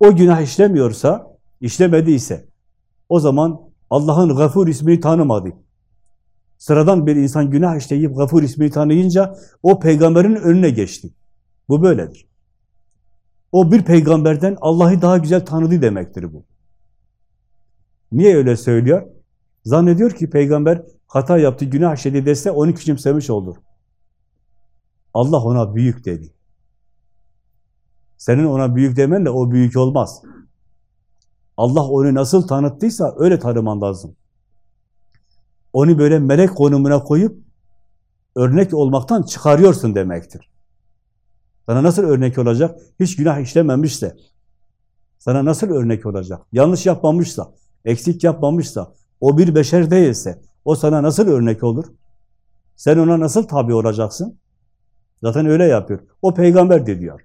O günah işlemiyorsa, işlemediyse o zaman Allah'ın gafur ismini tanımadı. Sıradan bir insan günah işleyip gafur ismini tanıyınca o peygamberin önüne geçti. Bu böyledir. O bir peygamberden Allah'ı daha güzel tanıdı demektir bu. Niye öyle söylüyor? Zannediyor ki peygamber hata yaptı, günah işledi dese onu küçümsemiş olur. Allah ona büyük dedi. Senin ona büyük demenle o büyük olmaz. Allah onu nasıl tanıttıysa öyle tanıman lazım. Onu böyle melek konumuna koyup örnek olmaktan çıkarıyorsun demektir. Sana nasıl örnek olacak? Hiç günah işlememişse, sana nasıl örnek olacak? Yanlış yapmamışsa, eksik yapmamışsa, o bir beşer değilse, o sana nasıl örnek olur? Sen ona nasıl tabi olacaksın? Zaten öyle yapıyor. O peygamber de diyor.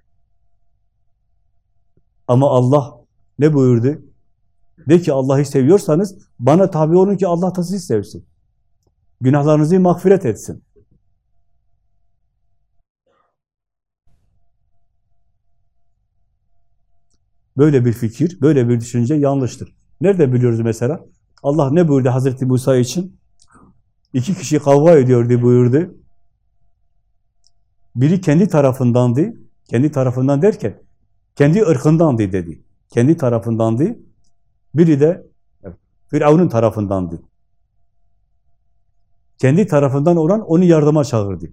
Ama Allah ne buyurdu? De ki Allah'ı seviyorsanız bana tabi olun ki Allah da sizi sevsin. Günahlarınızı mağfiret etsin. Böyle bir fikir, böyle bir düşünce yanlıştır. Nerede biliyoruz mesela? Allah ne buyurdu Hazreti Musa için? İki kişi kavga ediyordu buyurdu. Biri kendi tarafındandı. Kendi tarafından derken kendi ırkındandı dedi. Kendi tarafındandı. Biri de Firavun'un tarafındandı. Kendi tarafından olan onu yardıma çağırdı.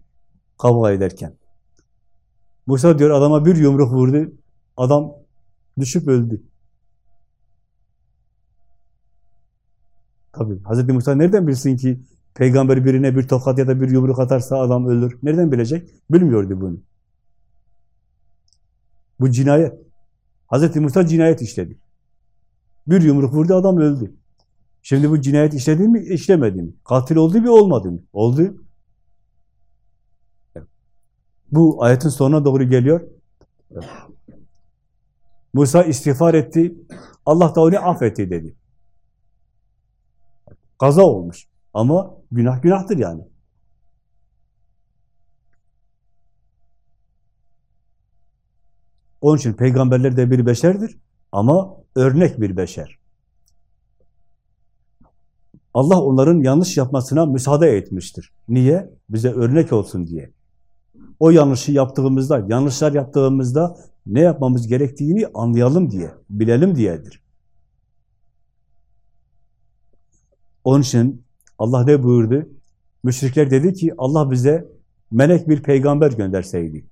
Kavga ederken. Musa diyor adama bir yumruk vurdu. Adam düşüp öldü. Tabii Hz. Musa nereden bilsin ki peygamber birine bir tokat ya da bir yumruk atarsa adam ölür? Nereden bilecek? Bilmiyordu bunu. Bu cinayet. Hz. Musa cinayet işledi. Bir yumruk vurdu adam öldü. Şimdi bu cinayet işledi mi, işlemedi mi? Katil oldu mu, olmadı mı? Oldu. Bu ayetin sonuna doğru geliyor. Musa istiğfar etti. Allah da onu affetti dedi. Kaza olmuş. Ama günah günahtır yani. Onun için peygamberler de bir beşerdir ama örnek bir beşer. Allah onların yanlış yapmasına müsaade etmiştir. Niye? Bize örnek olsun diye. O yanlışı yaptığımızda, yanlışlar yaptığımızda ne yapmamız gerektiğini anlayalım diye, bilelim diyedir. Onun için Allah ne buyurdu? Müşrikler dedi ki Allah bize melek bir peygamber gönderseydi.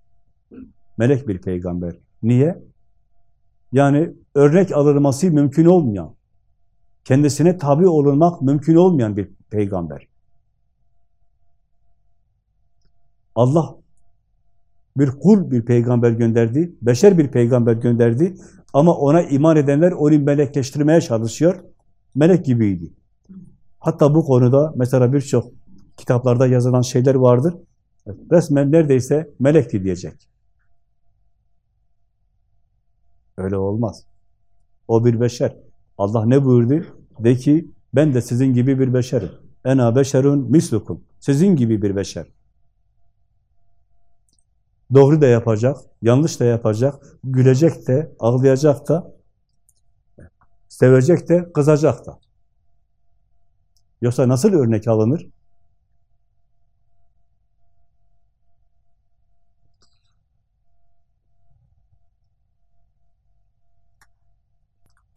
Melek bir peygamber. Niye? Yani örnek alınması mümkün olmayan, kendisine tabi olunmak mümkün olmayan bir peygamber. Allah bir kul bir peygamber gönderdi, beşer bir peygamber gönderdi ama ona iman edenler onu melekleştirmeye çalışıyor. Melek gibiydi. Hatta bu konuda mesela birçok kitaplarda yazılan şeyler vardır. Resmen neredeyse melekti diyecek. Öyle olmaz. O bir beşer. Allah ne buyurdu? De ki ben de sizin gibi bir beşerim. Ena beşerun mislukum. Sizin gibi bir beşer. Doğru da yapacak, yanlış da yapacak, gülecek de, ağlayacak da, sevecek de, kızacak da. Yoksa nasıl örnek alınır?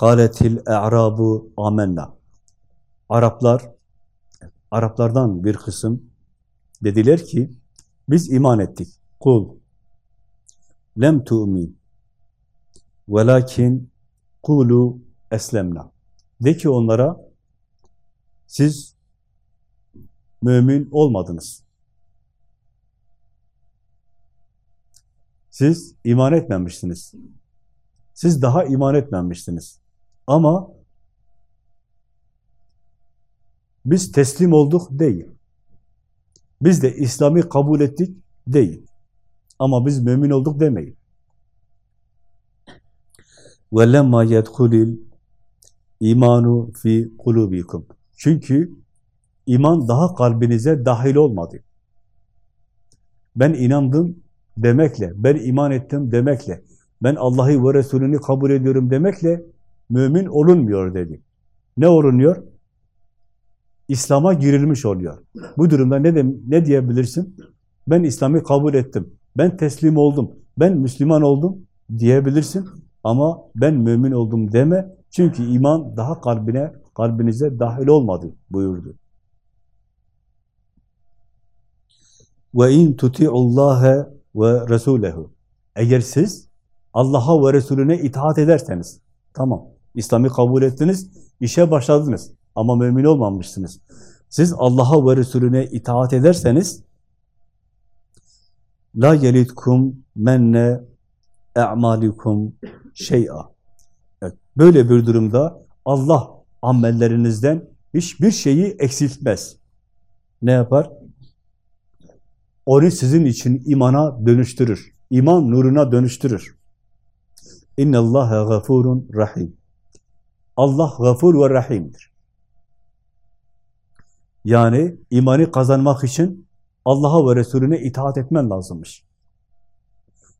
Kâletil e'râbu amenna. Araplar, Araplardan bir kısım dediler ki, biz iman ettik. Kul, lem tu'min, velakin kulu eslemna. De ki onlara, siz mümin olmadınız. Siz iman etmemişsiniz. Siz daha iman etmemişsiniz. Ama biz teslim olduk değil. Biz de İslam'ı kabul ettik değil. Ama biz mümin olduk demeyin. وَلَمَّا يَدْخُلِ imanu fi kulubikum. Çünkü iman daha kalbinize dahil olmadı. Ben inandım demekle, ben iman ettim demekle, ben Allah'ı ve Resulünü kabul ediyorum demekle mümin olunmuyor dedi. Ne olunuyor? İslam'a girilmiş oluyor. Bu durumda ne, de, ne diyebilirsin? Ben İslam'ı kabul ettim, ben teslim oldum, ben Müslüman oldum diyebilirsin. Ama ben mümin oldum deme. Çünkü iman daha kalbine, kalbinize dahil olmadı buyurdu. Ve in tuti'ullaha ve resulehu. Eğer siz Allah'a ve Resulüne itaat ederseniz, tamam, İslam'ı kabul ettiniz, işe başladınız ama mümin olmamışsınız. Siz Allah'a ve Resulüne itaat ederseniz, la yelitkum menne e'malikum şey'a. Evet, böyle bir durumda Allah amellerinizden hiçbir şeyi eksiltmez. Ne yapar? Onu sizin için imana dönüştürür. İman nuruna dönüştürür. İnne Allaha gafurun rahim. Allah gafur ve rahimdir. Yani imanı kazanmak için Allah'a ve Resulüne itaat etmen lazımmış.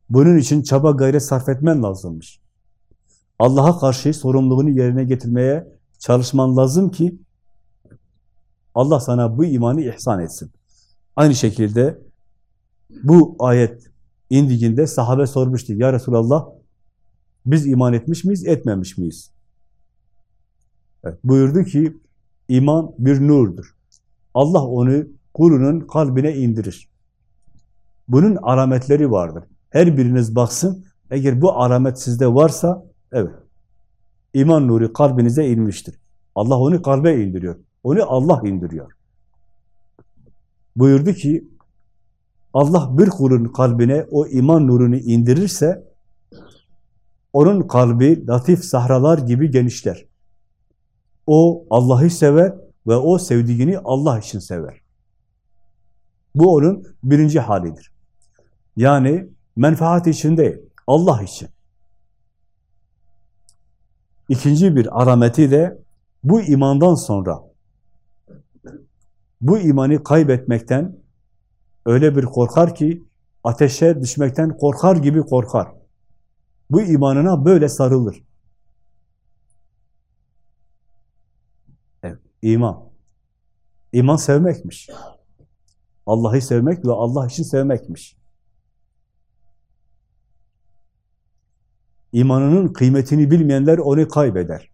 Bunun için çaba gayret sarf etmen lazımmış. Allah'a karşı sorumluluğunu yerine getirmeye çalışman lazım ki Allah sana bu imanı ihsan etsin. Aynı şekilde bu ayet indiğinde sahabe sormuştu. Ya Resulallah biz iman etmiş miyiz, etmemiş miyiz? Evet, buyurdu ki iman bir nurdur. Allah onu kulunun kalbine indirir. Bunun alametleri vardır. Her biriniz baksın, eğer bu alamet sizde varsa, evet, iman nuru kalbinize inmiştir. Allah onu kalbe indiriyor. Onu Allah indiriyor. Buyurdu ki, Allah bir kulun kalbine o iman nurunu indirirse, onun kalbi latif sahralar gibi genişler. O Allah'ı sever ve o sevdiğini Allah için sever. Bu onun birinci halidir. Yani menfaat için değil, Allah için. İkinci bir arameti de bu imandan sonra bu imanı kaybetmekten öyle bir korkar ki ateşe düşmekten korkar gibi korkar. Bu imanına böyle sarılır. İman. İman sevmekmiş. Allah'ı sevmek ve Allah için sevmekmiş. İmanının kıymetini bilmeyenler onu kaybeder.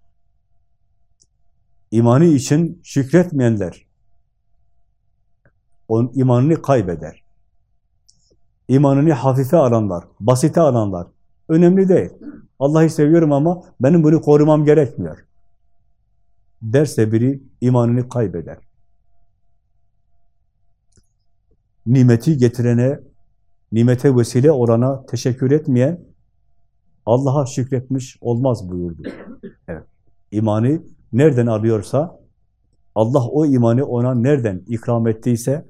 İmanı için şükretmeyenler onun imanını kaybeder. İmanını hafife alanlar, basite alanlar, önemli değil. Allah'ı seviyorum ama benim bunu korumam gerekmiyor. Derse biri imanını kaybeder. Nimeti getirene, nimete vesile olana teşekkür etmeyen, Allah'a şükretmiş olmaz buyurdu. Evet. İmanı nereden alıyorsa, Allah o imanı ona nereden ikram ettiyse,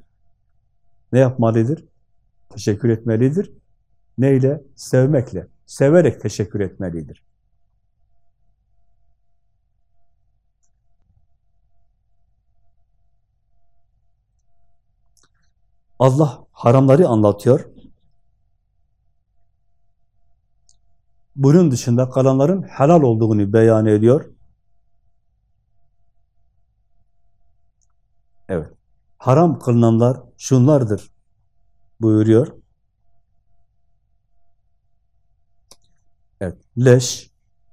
ne yapmalıdır? Teşekkür etmelidir. Neyle? Sevmekle. Severek teşekkür etmelidir. Allah haramları anlatıyor. Bunun dışında kalanların helal olduğunu beyan ediyor. Evet. Haram kılınanlar şunlardır buyuruyor. Evet. Leş,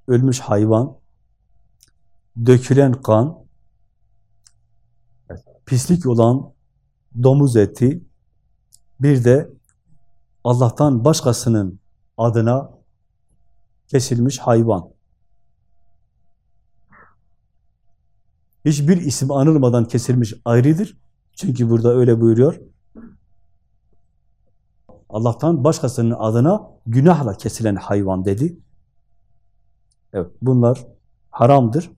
ölmüş hayvan, dökülen kan, evet. pislik olan domuz eti, bir de Allah'tan başkasının adına kesilmiş hayvan. Hiçbir isim anılmadan kesilmiş ayrıdır. Çünkü burada öyle buyuruyor. Allah'tan başkasının adına günahla kesilen hayvan dedi. Evet, bunlar haramdır.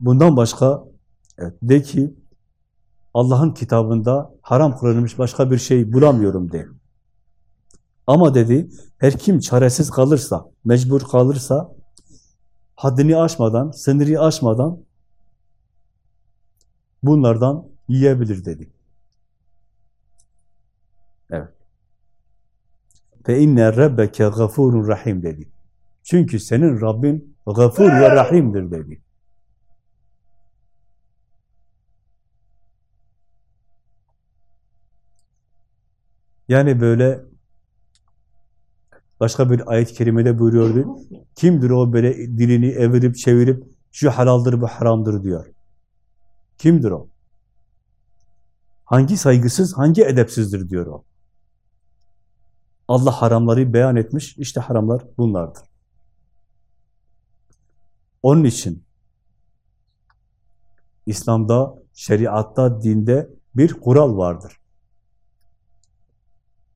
Bundan başka evet, de ki Allah'ın kitabında haram kılınmış başka bir şey bulamıyorum de. Ama dedi, her kim çaresiz kalırsa, mecbur kalırsa, haddini aşmadan, sınırı aşmadan bunlardan yiyebilir dedi. Evet. Fe inne rabbeke gafurun rahim dedi. Çünkü senin Rabbin gafur ve rahimdir dedi. Yani böyle başka bir ayet-i kerimede buyuruyordu. Kimdir o böyle dilini evirip çevirip şu halaldır bu haramdır diyor. Kimdir o? Hangi saygısız, hangi edepsizdir diyor o. Allah haramları beyan etmiş, işte haramlar bunlardır. Onun için İslam'da, şeriatta, dinde bir kural vardır.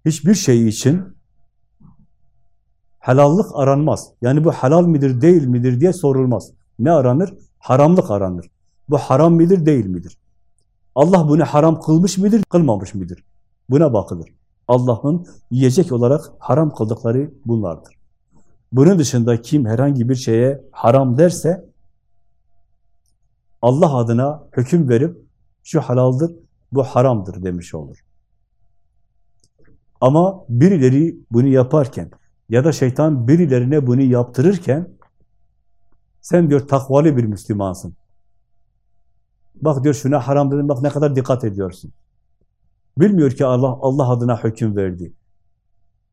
Hiçbir şey için helallık aranmaz. Yani bu helal midir, değil midir diye sorulmaz. Ne aranır? Haramlık aranır. Bu haram midir, değil midir? Allah bunu haram kılmış mıdır, kılmamış mıdır? Buna bakılır. Allah'ın yiyecek olarak haram kıldıkları bunlardır. Bunun dışında kim herhangi bir şeye haram derse, Allah adına hüküm verip, şu halaldır, bu haramdır demiş olur. Ama birileri bunu yaparken ya da şeytan birilerine bunu yaptırırken, sen diyor takvalı bir Müslümansın. Bak diyor şuna haram dedim, bak ne kadar dikkat ediyorsun. Bilmiyor ki Allah Allah adına hüküm verdi.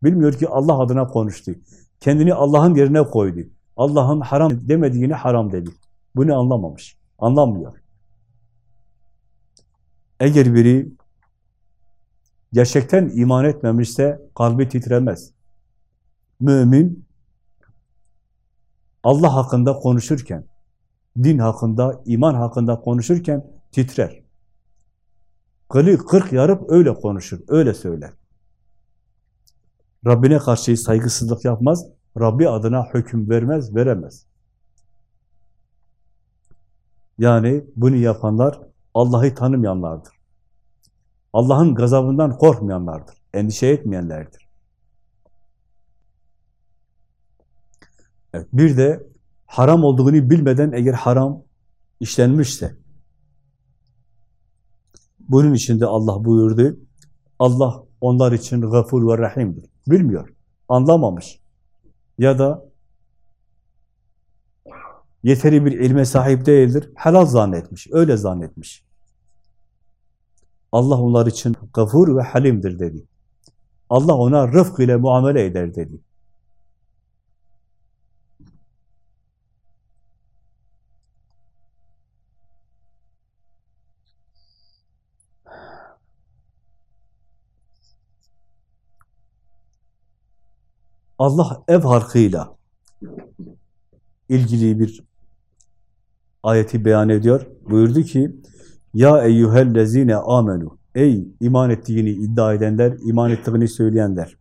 Bilmiyor ki Allah adına konuştu. Kendini Allah'ın yerine koydu. Allah'ın haram demediğini haram dedi. Bunu anlamamış. Anlamıyor. Eğer biri gerçekten iman etmemişse kalbi titremez. Mümin Allah hakkında konuşurken, din hakkında, iman hakkında konuşurken titrer. Kılı kırk yarıp öyle konuşur, öyle söyler. Rabbine karşı saygısızlık yapmaz, Rabbi adına hüküm vermez, veremez. Yani bunu yapanlar Allah'ı tanımayanlardır. Allah'ın gazabından korkmayanlardır, endişe etmeyenlerdir. Evet, bir de haram olduğunu bilmeden eğer haram işlenmişse, bunun için de Allah buyurdu, Allah onlar için gafur ve rahimdir. Bilmiyor, anlamamış. Ya da yeteri bir ilme sahip değildir, helal zannetmiş, öyle zannetmiş. Allah onlar için gafur ve halimdir dedi. Allah ona rıfk ile muamele eder dedi. Allah ev harkıyla ilgili bir ayeti beyan ediyor. Buyurdu ki, Ya eyyühellezine amenu Ey iman ettiğini iddia edenler, iman ettiğini söyleyenler.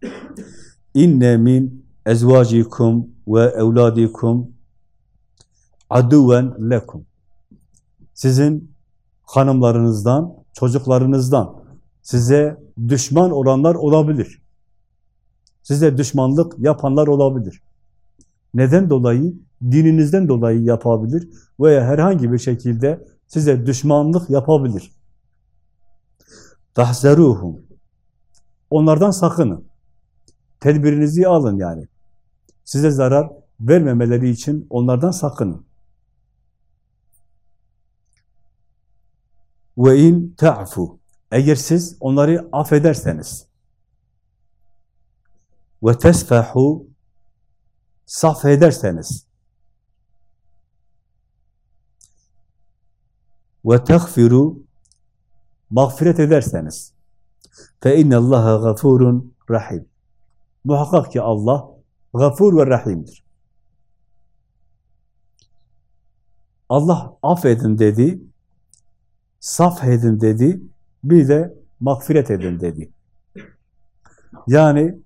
İnne min ezvacikum ve evladikum aduven lekum. Sizin hanımlarınızdan, çocuklarınızdan size düşman olanlar olabilir. Size düşmanlık yapanlar olabilir. Neden dolayı? Dininizden dolayı yapabilir veya herhangi bir şekilde size düşmanlık yapabilir. Tahzeruhum. Onlardan sakının. Tedbirinizi alın yani. Size zarar vermemeleri için onlardan sakının. Ve in ta'fu. Eğer siz onları affederseniz ve tesfehu saf ederseniz ve teğfiru mağfiret ederseniz fe innallaha gafurun rahim. Muhakkak ki Allah gafur ve rahimdir. Allah affedin dedi, saf edin dedi, bir de mağfiret edin dedi. Yani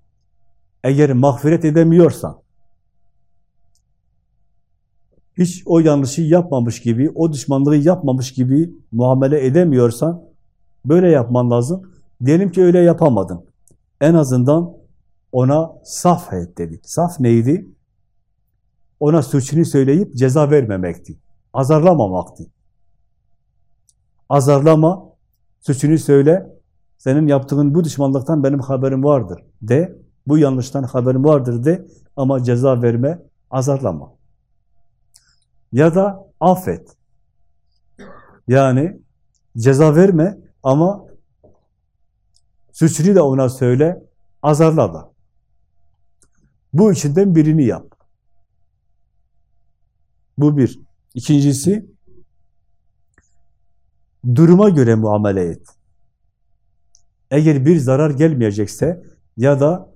eğer mağfiret edemiyorsan, hiç o yanlışı yapmamış gibi, o düşmanlığı yapmamış gibi muamele edemiyorsan, böyle yapman lazım. Diyelim ki öyle yapamadın. En azından ona saf et dedik. Saf neydi? Ona suçunu söyleyip ceza vermemekti. Azarlamamaktı. Azarlama, suçunu söyle, senin yaptığın bu düşmanlıktan benim haberim vardır de, bu yanlıştan haberim vardır de ama ceza verme, azarlama. Ya da affet. Yani ceza verme ama suçunu da ona söyle, azarla da. Bu içinden birini yap. Bu bir. İkincisi, duruma göre muamele et. Eğer bir zarar gelmeyecekse ya da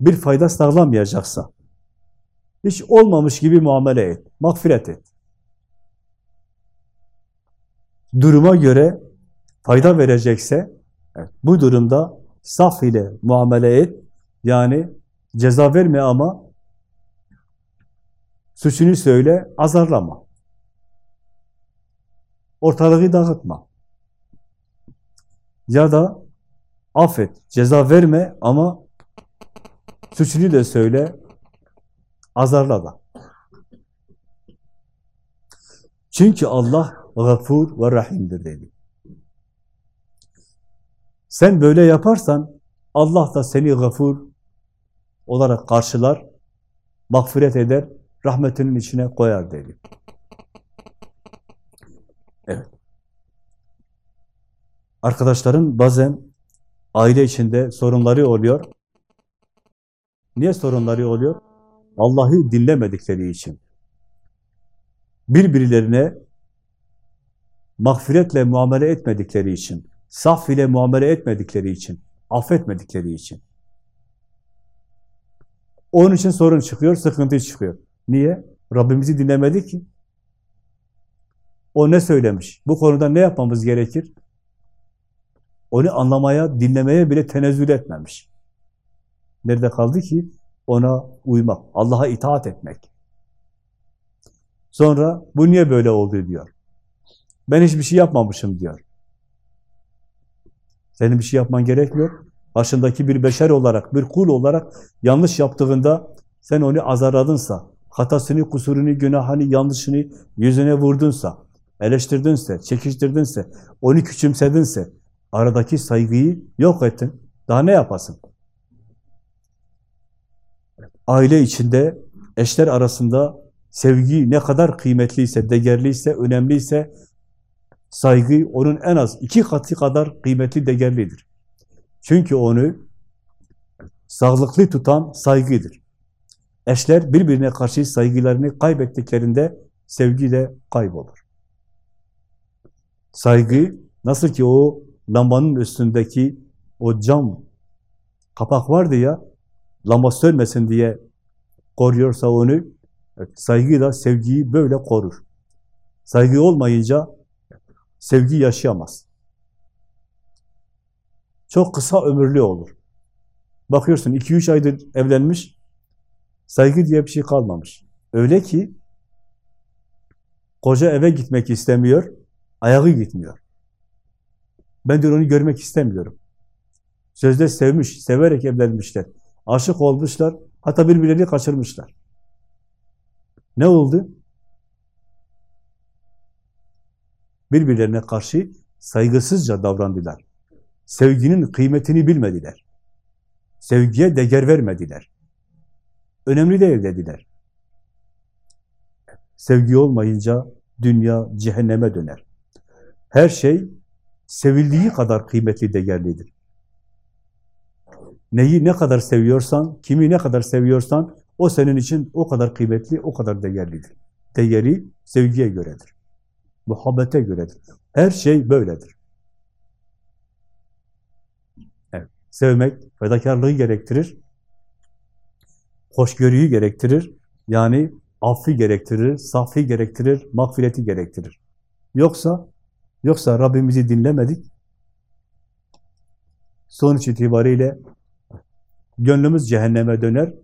bir fayda sağlamayacaksa, hiç olmamış gibi muamele et, mağfiret et. Duruma göre fayda verecekse, evet, bu durumda saf ile muamele et, yani ceza verme ama suçunu söyle, azarlama. Ortalığı dağıtma. Ya da affet, ceza verme ama suçunu da söyle, azarla da. Çünkü Allah gafur ve rahimdir dedi. Sen böyle yaparsan Allah da seni gafur olarak karşılar, mağfiret eder, rahmetinin içine koyar dedi. Evet. Arkadaşların bazen aile içinde sorunları oluyor. Niye sorunları oluyor? Allah'ı dinlemedikleri için. Birbirlerine mağfiretle muamele etmedikleri için, saf ile muamele etmedikleri için, affetmedikleri için. Onun için sorun çıkıyor, sıkıntı çıkıyor. Niye? Rabbimizi dinlemedi ki. O ne söylemiş? Bu konuda ne yapmamız gerekir? Onu anlamaya, dinlemeye bile tenezzül etmemiş. Nerede kaldı ki? Ona uymak, Allah'a itaat etmek. Sonra bu niye böyle oldu diyor. Ben hiçbir şey yapmamışım diyor. Senin bir şey yapman gerekmiyor. Başındaki bir beşer olarak, bir kul olarak yanlış yaptığında sen onu azarladınsa, hatasını, kusurunu, günahını, yanlışını yüzüne vurdunsa, eleştirdinse, çekiştirdinse, onu küçümsedinse, aradaki saygıyı yok ettin. Daha ne yapasın? Aile içinde, eşler arasında sevgi ne kadar kıymetliyse, değerliyse, önemliyse, saygı onun en az iki katı kadar kıymetli, değerlidir. Çünkü onu sağlıklı tutan saygıdır. Eşler birbirine karşı saygılarını kaybettiklerinde sevgi de kaybolur. Saygı nasıl ki o lambanın üstündeki o cam kapak vardı ya lamba sönmesin diye koruyorsa onu evet, saygı da sevgiyi böyle korur. Saygı olmayınca sevgi yaşayamaz. Çok kısa ömürlü olur. Bakıyorsun 2-3 aydır evlenmiş, saygı diye bir şey kalmamış. Öyle ki koca eve gitmek istemiyor, ayağı gitmiyor. Ben de onu görmek istemiyorum. Sözde sevmiş, severek evlenmişler. Aşık olmuşlar, hatta birbirlerini kaçırmışlar. Ne oldu? Birbirlerine karşı saygısızca davrandılar. Sevginin kıymetini bilmediler. Sevgiye değer vermediler. Önemli değil dediler. Sevgi olmayınca dünya cehenneme döner. Her şey sevildiği kadar kıymetli, değerlidir. Neyi ne kadar seviyorsan, kimi ne kadar seviyorsan, o senin için o kadar kıymetli, o kadar değerlidir. Değeri sevgiye göredir. Muhabbete göredir. Her şey böyledir. Evet, sevmek fedakarlığı gerektirir. Hoşgörüyü gerektirir. Yani affı gerektirir, safi gerektirir, mağfireti gerektirir. Yoksa Yoksa Rabbimizi dinlemedik. Sonuç itibariyle Gönlümüz cehenneme döner,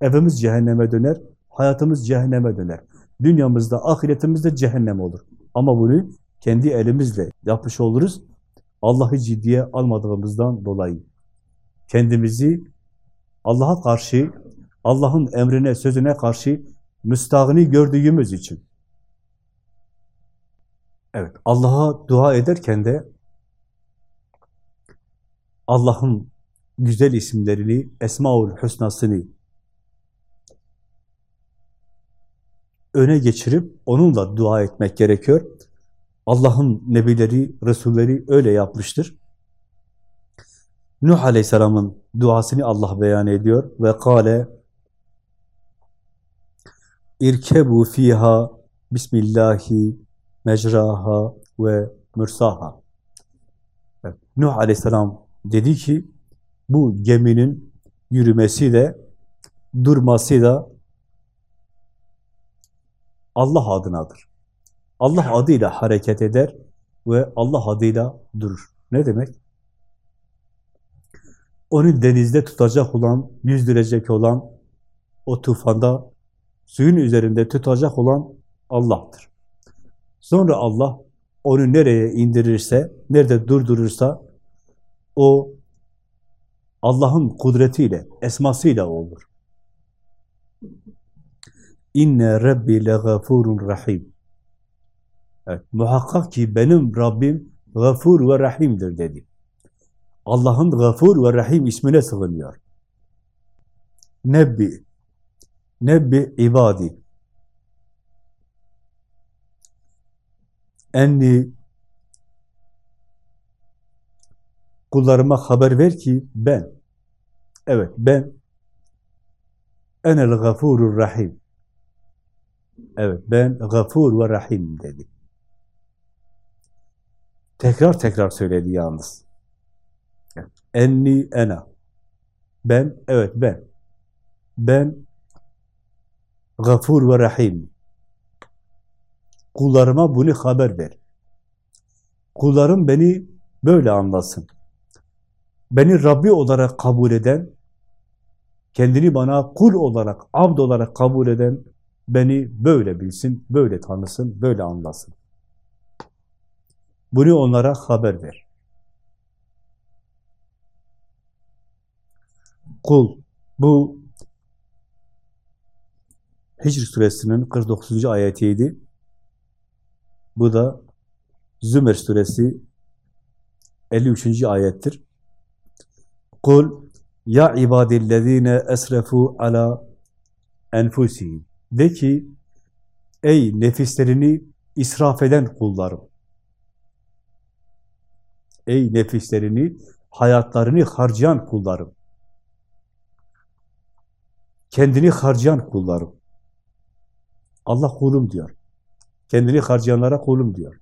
evimiz cehenneme döner, hayatımız cehenneme döner. Dünyamızda, ahiretimizde cehennem olur. Ama bunu kendi elimizle yapmış oluruz. Allah'ı ciddiye almadığımızdan dolayı. Kendimizi Allah'a karşı, Allah'ın emrine, sözüne karşı müstahını gördüğümüz için. Evet, Allah'a dua ederken de Allah'ın güzel isimlerini, Esmaül Hüsna'sını öne geçirip onunla dua etmek gerekiyor. Allah'ın nebileri, resulleri öyle yapmıştır. Nuh Aleyhisselam'ın duasını Allah beyan ediyor ve kâle irkebu fiha bismillahi mecraha ve mürsaha. Evet, Nuh Aleyhisselam dedi ki bu geminin yürümesi de durması da Allah adınadır. Allah adıyla hareket eder ve Allah adıyla durur. Ne demek? Onu denizde tutacak olan, yüzdürecek olan, o tufanda suyun üzerinde tutacak olan Allah'tır. Sonra Allah onu nereye indirirse, nerede durdurursa o Allah'ın kudretiyle, esmasıyla olur. İnne Rabbi legafurun rahim. Evet, muhakkak ki benim Rabbim gafur ve rahimdir dedi. Allah'ın gafur ve rahim ismine sığınıyor. Nebbi, nebbi ibadi. Enni kullarıma haber ver ki ben, evet ben enel gafurur rahim. Evet ben gafur ve rahim dedi. Tekrar tekrar söyledi yalnız. Enni ena. Ben, evet ben. Ben gafur ve rahim. Kullarıma bunu haber ver. Kullarım beni böyle anlasın. Beni Rabbi olarak kabul eden, kendini bana kul olarak, abd olarak kabul eden, beni böyle bilsin, böyle tanısın, böyle anlasın. Bunu onlara haber ver. Kul, bu Hicr suresinin 49. ayetiydi. Bu da Zümer suresi 53. ayettir. Kul ya ibadillezine esrefu ala enfusihim. De ki ey nefislerini israf eden kullarım. Ey nefislerini, hayatlarını harcayan kullarım. Kendini harcayan kullarım. Allah kulum diyor. Kendini harcayanlara kulum diyor.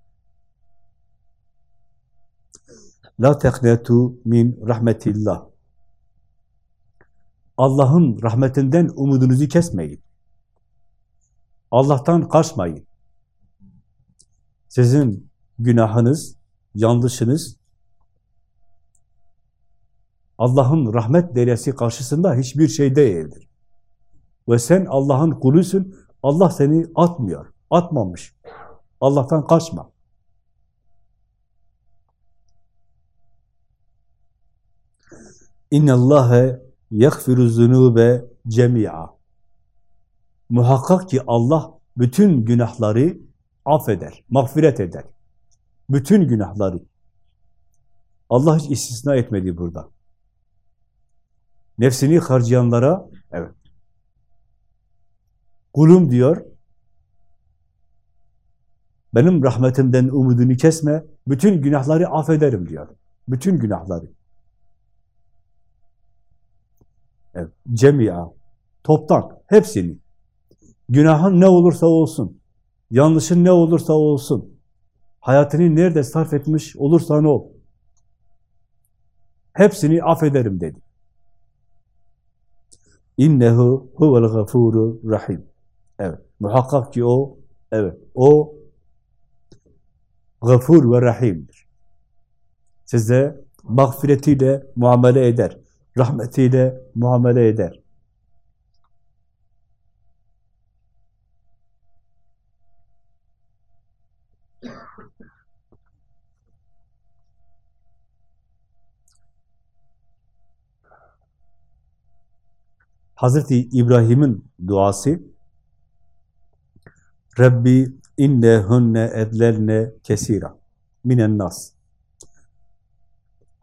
La teknetu min rahmetillah. Allah'ın rahmetinden umudunuzu kesmeyin. Allah'tan kaçmayın. Sizin günahınız, yanlışınız Allah'ın rahmet deresi karşısında hiçbir şey değildir. Ve sen Allah'ın kulusun, Allah seni atmıyor, atmamış. Allah'tan kaçma. İnne Allahe yagfiru zunube cemi'a. Muhakkak ki Allah bütün günahları affeder, mağfiret eder. Bütün günahları. Allah hiç istisna etmedi burada. Nefsini harcayanlara, evet, kulum diyor, benim rahmetimden umudunu kesme, bütün günahları affederim diyor. Bütün günahları. Evet, cemia, toptan, hepsini. Günahın ne olursa olsun, yanlışın ne olursa olsun, hayatını nerede sarf etmiş olursan ol, hepsini affederim dedi. İnnehu huvel gafuru rahim. Evet, muhakkak ki o, evet, o gafur ve rahimdir. Size mağfiretiyle muamele eder, rahmetiyle muamele eder. Hazreti İbrahim'in duası Rabbi innehunne edlelne kesira minen nas.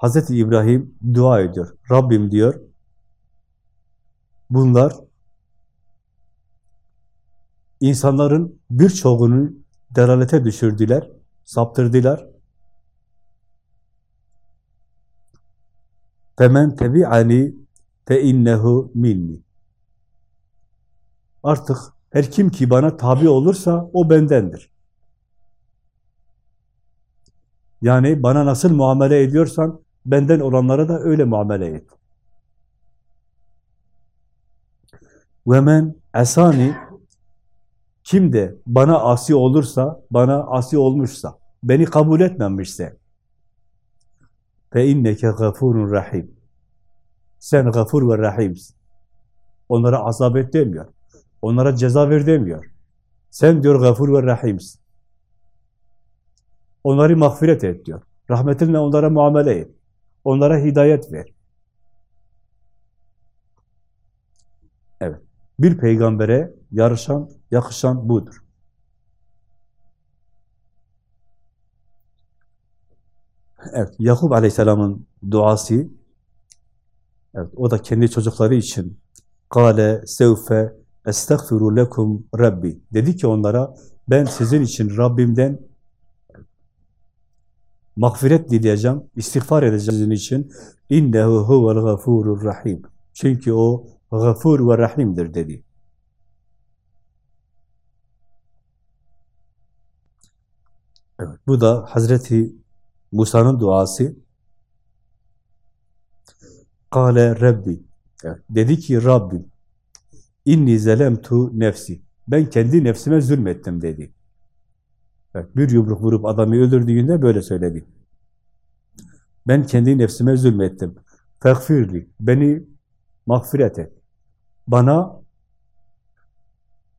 Hazreti İbrahim dua ediyor. Rabbim diyor. Bunlar insanların birçoğunu delalete düşürdüler, saptırdılar. Femen tebi'ani fe innehu minni. Artık her kim ki bana tabi olursa o bendendir. Yani bana nasıl muamele ediyorsan benden olanlara da öyle muamele et. Ve men esani kim de bana asi olursa, bana asi olmuşsa, beni kabul etmemişse fe inneke gafurun rahim. Sen gafur ve rahimsin. Onlara azap et demiyor. Onlara ceza ver demiyor. Sen diyor gafur ve rahimsin. Onları mağfiret et diyor. Rahmetinle onlara muamele et. Onlara hidayet ver. Evet. Bir peygambere yarışan, yakışan budur. Evet, Yakup Aleyhisselam'ın duası evet, o da kendi çocukları için Kale sevfe estağfiru lekum rabbi dedi ki onlara ben sizin için Rabbimden mağfiret dileyeceğim, istiğfar edeceğim sizin için. İnnehu huvel gafurur rahim. Çünkü o gafur ve rahimdir dedi. Evet, bu da Hazreti Musa'nın duası. Kale Rabbi. Evet, dedi ki Rabbim inni zelemtu nefsi. Ben kendi nefsime zulmettim dedi. Bir yumruk vurup adamı öldürdüğünde böyle söyledi. Ben kendi nefsime zulmettim. Fekfirli, beni mağfiret et. Bana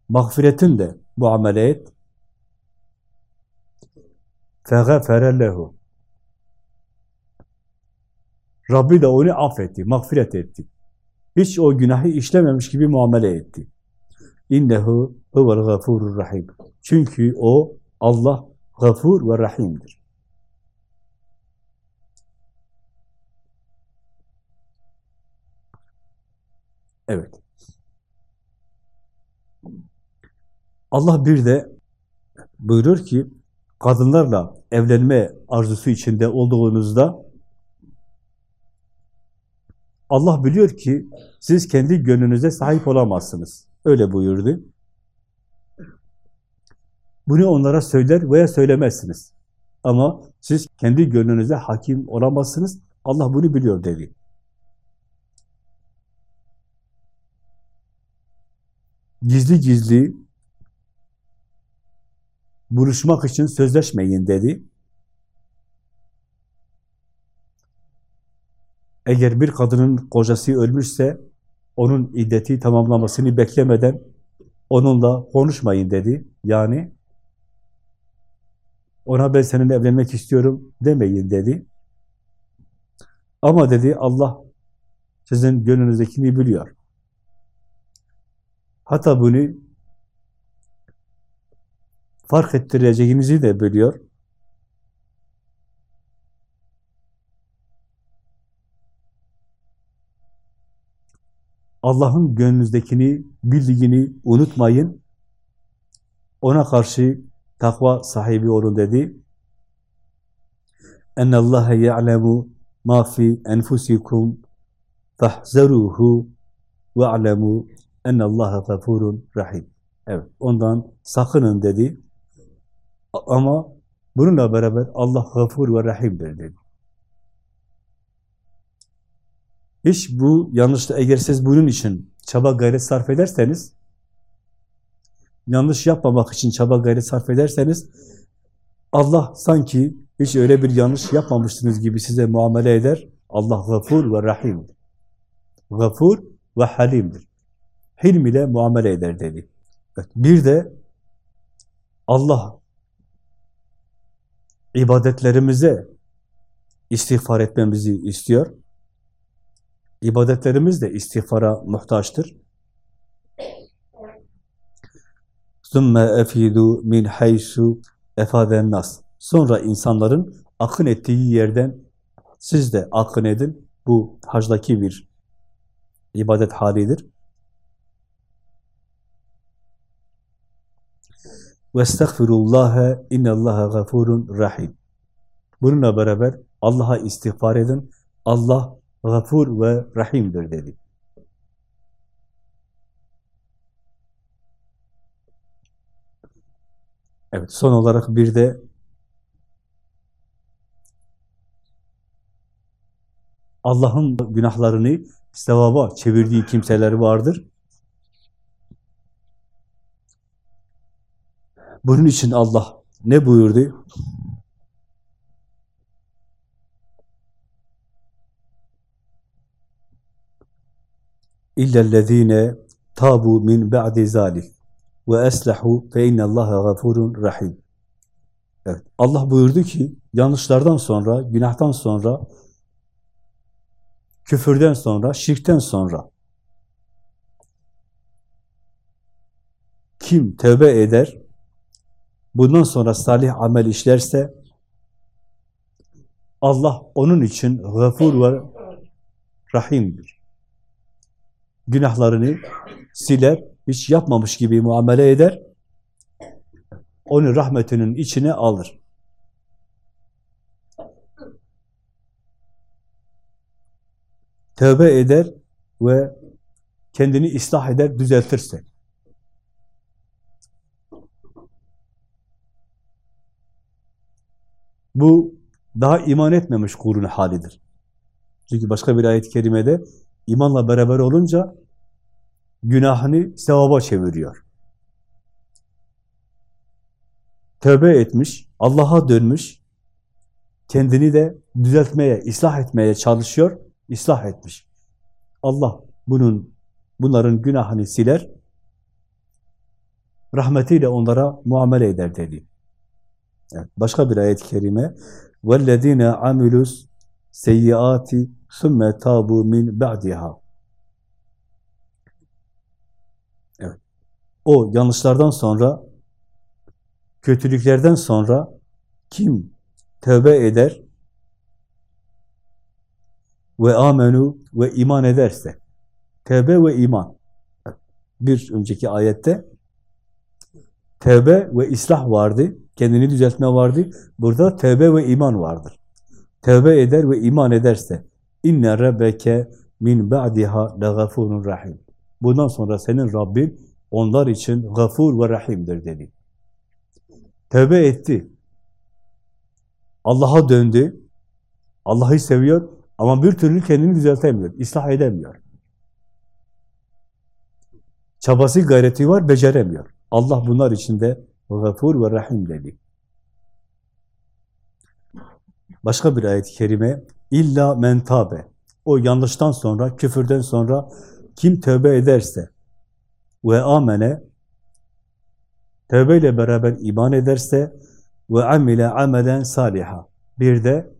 mağfiretin de bu amele et. Fegafere. Rabbi de onu affetti, mağfiret etti. Hiç o günahı işlememiş gibi muamele etti. İnnehu huvel gafurur rahim. Çünkü o Allah gafur ve rahimdir. Evet. Allah bir de buyurur ki kadınlarla evlenme arzusu içinde olduğunuzda Allah biliyor ki siz kendi gönlünüze sahip olamazsınız. Öyle buyurdu. Bunu onlara söyler veya söylemezsiniz. Ama siz kendi gönlünüze hakim olamazsınız. Allah bunu biliyor dedi. Gizli gizli buluşmak için sözleşmeyin dedi. Eğer bir kadının kocası ölmüşse onun iddeti tamamlamasını beklemeden onunla konuşmayın dedi. Yani ona ben seninle evlenmek istiyorum demeyin dedi. Ama dedi Allah sizin gönlünüzdekini biliyor. Hatta bunu fark ettireceğimizi de biliyor. Allah'ın gönlünüzdekini, bildiğini unutmayın. Ona karşı takva sahibi olun dedi. اَنَّ اللّٰهَ يَعْلَمُ مَا فِي اَنْفُسِكُمْ فَحْزَرُوهُ وَاَعْلَمُوا اَنَّ اللّٰهَ غَفُورٌ rahim. Evet, ondan sakının dedi. Ama bununla beraber Allah gafur ve rahimdir dedi. Hiç bu yanlışta eğer siz bunun için çaba gayret sarf ederseniz yanlış yapmamak için çaba gayret sarf ederseniz Allah sanki hiç öyle bir yanlış yapmamışsınız gibi size muamele eder. Allah gafur ve rahim. gafur ve halimdir. Hilm ile muamele eder dedi. Bir de Allah ibadetlerimize istiğfar etmemizi istiyor. İbadetlerimiz de istiğfara muhtaçtır. ثُمَّ اَفِيدُوا مِنْ حَيْسُ اَفَادَ nas. Sonra insanların akın ettiği yerden siz de akın edin. Bu hacdaki bir ibadet halidir. وَاسْتَغْفِرُوا inna اللّٰهَ غَفُورٌ rahim. Bununla beraber Allah'a istiğfar edin. Allah gafur ve rahimdir dedi. Evet, son olarak bir de Allah'ın günahlarını sevaba çevirdiği kimseler vardır. Bunun için Allah ne buyurdu? İllellezine tabu min ba'di zalik ve eslahu fe innallaha gafurun rahim. Evet, Allah buyurdu ki yanlışlardan sonra, günahtan sonra, küfürden sonra, şirkten sonra kim tövbe eder, bundan sonra salih amel işlerse Allah onun için gafur ve rahimdir. Günahlarını siler, hiç yapmamış gibi muamele eder, onu rahmetinin içine alır. Tövbe eder ve kendini ıslah eder, düzeltirse. Bu daha iman etmemiş kulun halidir. Çünkü başka bir ayet-i kerimede imanla beraber olunca günahını sevaba çeviriyor. Tövbe etmiş, Allah'a dönmüş, kendini de düzeltmeye, ıslah etmeye çalışıyor, ıslah etmiş. Allah bunun bunların günahını siler, rahmetiyle onlara muamele eder dedi. Evet, başka bir ayet-i kerime وَالَّذ۪ينَ عَمِلُوا سَيِّئَاتِ ثُمَّ تَابُوا مِنْ بَعْدِهَا O yanlışlardan sonra, kötülüklerden sonra kim tövbe eder ve amenu ve iman ederse, tövbe ve iman. Bir önceki ayette tövbe ve islah vardı, kendini düzeltme vardı. Burada tövbe ve iman vardır. Tövbe eder ve iman ederse inne rabbeke min ba'diha lagafurun rahim. Bundan sonra senin Rabbin onlar için gafur ve rahimdir dedi. Tövbe etti. Allah'a döndü. Allah'ı seviyor ama bir türlü kendini düzeltemiyor, ıslah edemiyor. Çabası, gayreti var, beceremiyor. Allah bunlar için de gafur ve rahim dedi. Başka bir ayet-i kerime illa men tabe. O yanlıştan sonra, küfürden sonra kim tövbe ederse ve amene tövbeyle beraber iman ederse ve amile amelen saliha. Bir de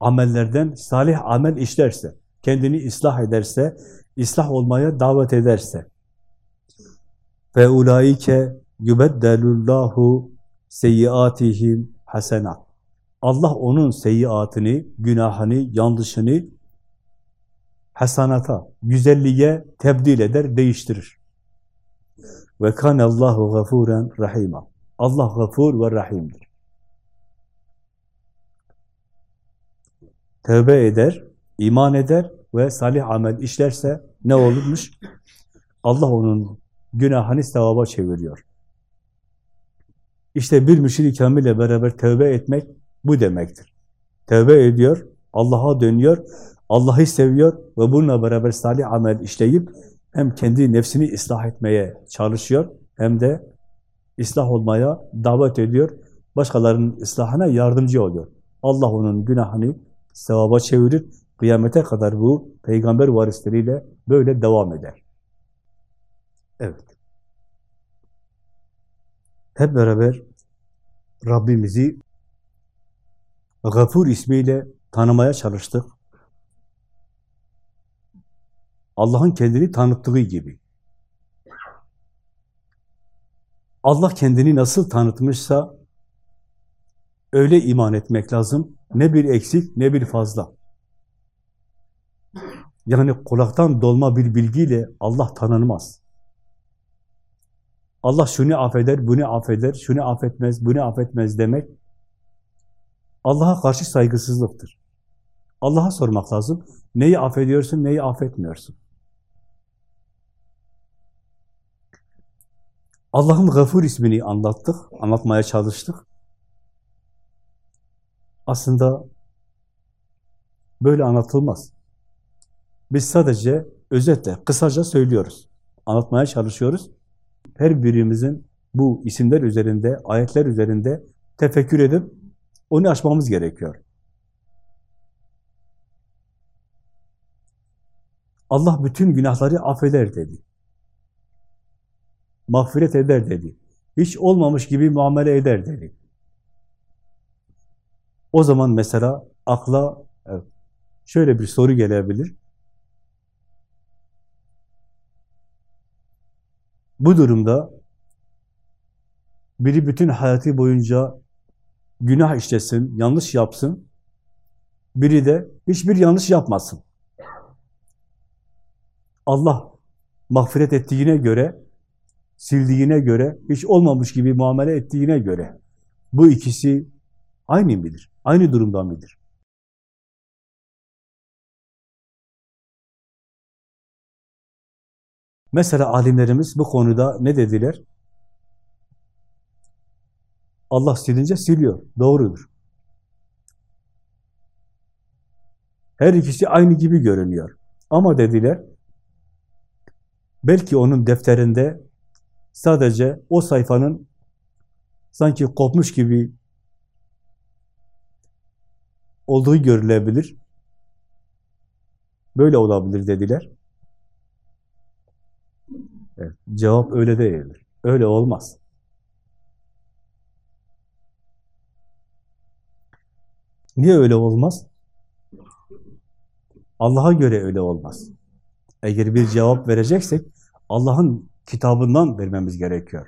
amellerden salih amel işlerse, kendini ıslah ederse, ıslah olmaya davet ederse ve ulaike yubeddelullahu seyyiatihim hasenat. Allah onun seyyiatını, günahını, yanlışını hasanata, güzelliğe tebdil eder, değiştirir. Ve kanallahu gafuren rahima. Allah gafur ve rahimdir. Tövbe eder, iman eder ve salih amel işlerse ne olurmuş? Allah onun günahını sevaba çeviriyor. İşte bir müşrik kamille beraber tövbe etmek bu demektir. Tövbe ediyor, Allah'a dönüyor, Allah'ı seviyor ve bununla beraber salih amel işleyip hem kendi nefsini ıslah etmeye çalışıyor hem de ıslah olmaya davet ediyor. Başkalarının ıslahına yardımcı oluyor. Allah onun günahını sevaba çevirir, Kıyamete kadar bu peygamber varisleriyle böyle devam eder. Evet. Hep beraber Rabbimizi Gafur ismiyle tanımaya çalıştık. Allah'ın kendini tanıttığı gibi. Allah kendini nasıl tanıtmışsa öyle iman etmek lazım. Ne bir eksik ne bir fazla. Yani kulaktan dolma bir bilgiyle Allah tanınmaz. Allah şunu affeder, bunu affeder, şunu affetmez, bunu affetmez demek Allah'a karşı saygısızlıktır. Allah'a sormak lazım. Neyi affediyorsun, neyi affetmiyorsun? Allah'ın Gafur ismini anlattık, anlatmaya çalıştık. Aslında böyle anlatılmaz. Biz sadece özetle, kısaca söylüyoruz. Anlatmaya çalışıyoruz. Her birimizin bu isimler üzerinde, ayetler üzerinde tefekkür edip onu aşmamız gerekiyor. Allah bütün günahları affeder dedi. Mağfiret eder dedi. Hiç olmamış gibi muamele eder dedi. O zaman mesela akla şöyle bir soru gelebilir. Bu durumda biri bütün hayatı boyunca günah işlesin, yanlış yapsın, biri de hiçbir yanlış yapmasın. Allah mağfiret ettiğine göre, sildiğine göre, hiç olmamış gibi muamele ettiğine göre bu ikisi aynı midir? Aynı durumda mıdır? Mesela alimlerimiz bu konuda ne dediler? Allah silince siliyor. Doğrudur. Her ikisi aynı gibi görünüyor. Ama dediler, belki onun defterinde sadece o sayfanın sanki kopmuş gibi olduğu görülebilir. Böyle olabilir dediler. Evet, cevap öyle değildir. Öyle olmaz. Niye öyle olmaz? Allah'a göre öyle olmaz. Eğer bir cevap vereceksek Allah'ın kitabından vermemiz gerekiyor.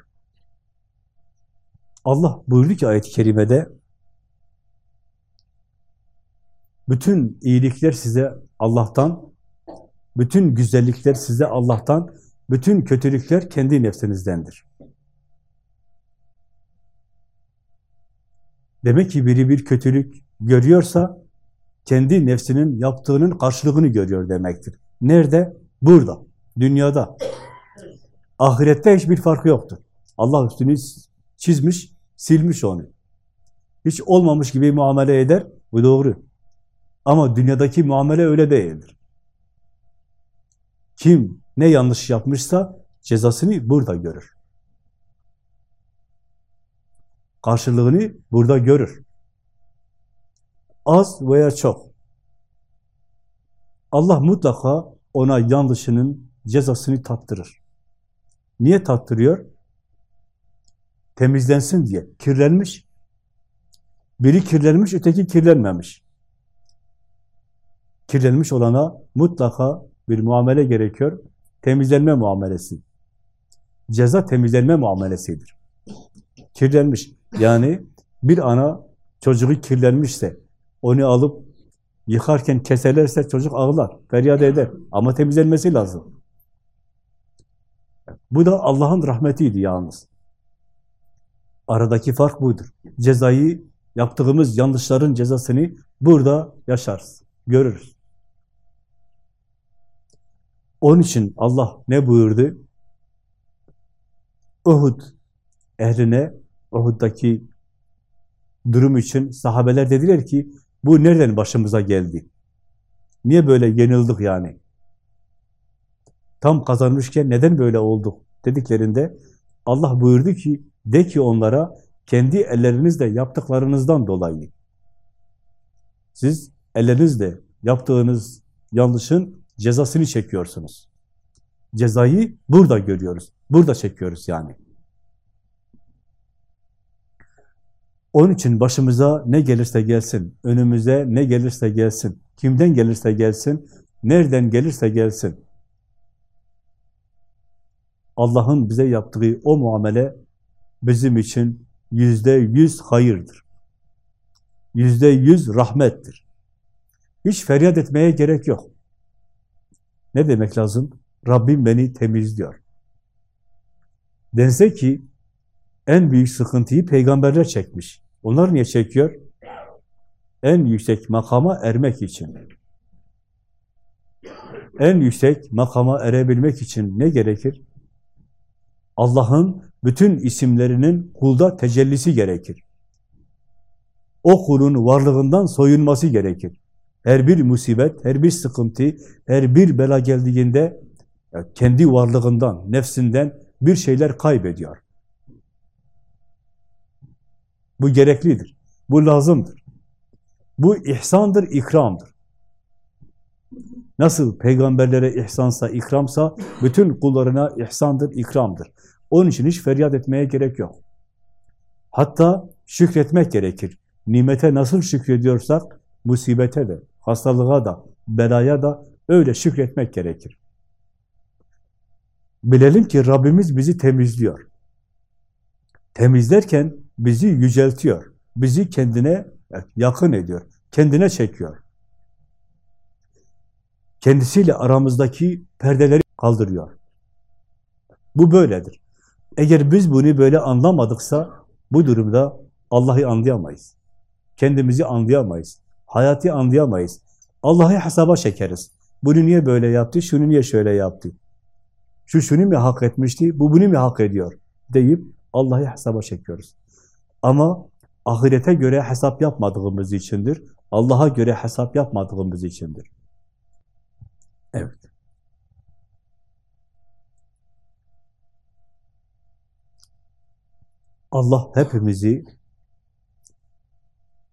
Allah buyurdu ki ayet-i kerimede bütün iyilikler size Allah'tan, bütün güzellikler size Allah'tan, bütün kötülükler kendi nefsinizdendir. Demek ki biri bir kötülük görüyorsa kendi nefsinin yaptığının karşılığını görüyor demektir. Nerede? Burada, dünyada. Ahirette hiçbir farkı yoktur. Allah üstünü çizmiş, silmiş onu. Hiç olmamış gibi muamele eder, bu doğru. Ama dünyadaki muamele öyle değildir. Kim ne yanlış yapmışsa cezasını burada görür. Karşılığını burada görür. Az veya çok. Allah mutlaka ona yanlışının cezasını tattırır. Niye tattırıyor? Temizlensin diye. Kirlenmiş. Biri kirlenmiş, öteki kirlenmemiş. Kirlenmiş olana mutlaka bir muamele gerekiyor. Temizlenme muamelesi. Ceza temizlenme muamelesidir. Kirlenmiş. Yani bir ana çocuğu kirlenmişse, onu alıp yıkarken keserlerse çocuk ağlar, feryat eder. Ama temizlenmesi lazım. Bu da Allah'ın rahmetiydi yalnız. Aradaki fark budur. Cezayı, yaptığımız yanlışların cezasını burada yaşarız, görürüz. Onun için Allah ne buyurdu? Uhud ehline, Uhud'daki durum için sahabeler dediler ki, bu nereden başımıza geldi? Niye böyle yenildik yani? Tam kazanmışken neden böyle olduk dediklerinde Allah buyurdu ki de ki onlara kendi ellerinizle yaptıklarınızdan dolayı siz ellerinizle Yaptığınız yanlışın cezasını çekiyorsunuz. Cezayı burada görüyoruz. Burada çekiyoruz yani. Onun için başımıza ne gelirse gelsin, önümüze ne gelirse gelsin, kimden gelirse gelsin, nereden gelirse gelsin, Allah'ın bize yaptığı o muamele bizim için yüzde yüz hayırdır. Yüzde yüz rahmettir. Hiç feryat etmeye gerek yok. Ne demek lazım? Rabbim beni temizliyor. Dense ki en büyük sıkıntıyı peygamberler çekmiş. Onlar niye çekiyor? En yüksek makama ermek için. En yüksek makama erebilmek için ne gerekir? Allah'ın bütün isimlerinin kulda tecellisi gerekir. O kulun varlığından soyunması gerekir. Her bir musibet, her bir sıkıntı, her bir bela geldiğinde kendi varlığından, nefsinden bir şeyler kaybediyor. Bu gereklidir. Bu lazımdır. Bu ihsandır, ikramdır. Nasıl peygamberlere ihsansa, ikramsa, bütün kullarına ihsandır, ikramdır. Onun için hiç feryat etmeye gerek yok. Hatta şükretmek gerekir. Nimete nasıl şükrediyorsak, musibete de, hastalığa da, belaya da öyle şükretmek gerekir. Bilelim ki Rabbimiz bizi temizliyor. Temizlerken bizi yüceltiyor. Bizi kendine yakın ediyor. Kendine çekiyor. Kendisiyle aramızdaki perdeleri kaldırıyor. Bu böyledir. Eğer biz bunu böyle anlamadıksa bu durumda Allah'ı anlayamayız. Kendimizi anlayamayız. Hayatı anlayamayız. Allah'ı hesaba çekeriz. Bunu niye böyle yaptı, şunu niye şöyle yaptı? Şu şunu mu hak etmişti, bu bunu mu hak ediyor? Deyip Allah'ı hesaba çekiyoruz. Ama ahirete göre hesap yapmadığımız içindir. Allah'a göre hesap yapmadığımız içindir. Evet. Allah hepimizi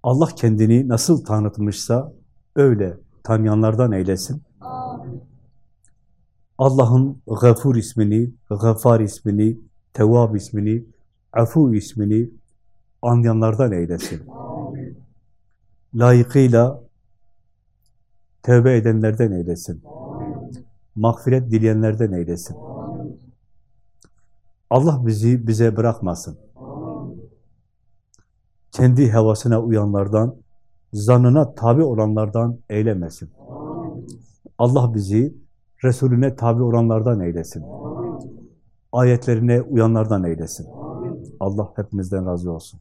Allah kendini nasıl tanıtmışsa öyle tanıyanlardan eylesin. Allah'ın Gafur ismini, Gafar ismini, Tevvab ismini, Afu ismini anlayanlardan eylesin. Layıkıyla tevbe edenlerden eylesin. Mağfiret dileyenlerden eylesin. Allah bizi bize bırakmasın. Kendi hevasına uyanlardan, zanına tabi olanlardan eylemesin. Allah bizi Resulüne tabi olanlardan eylesin. Ayetlerine uyanlardan eylesin. Allah hepinizden razı olsun.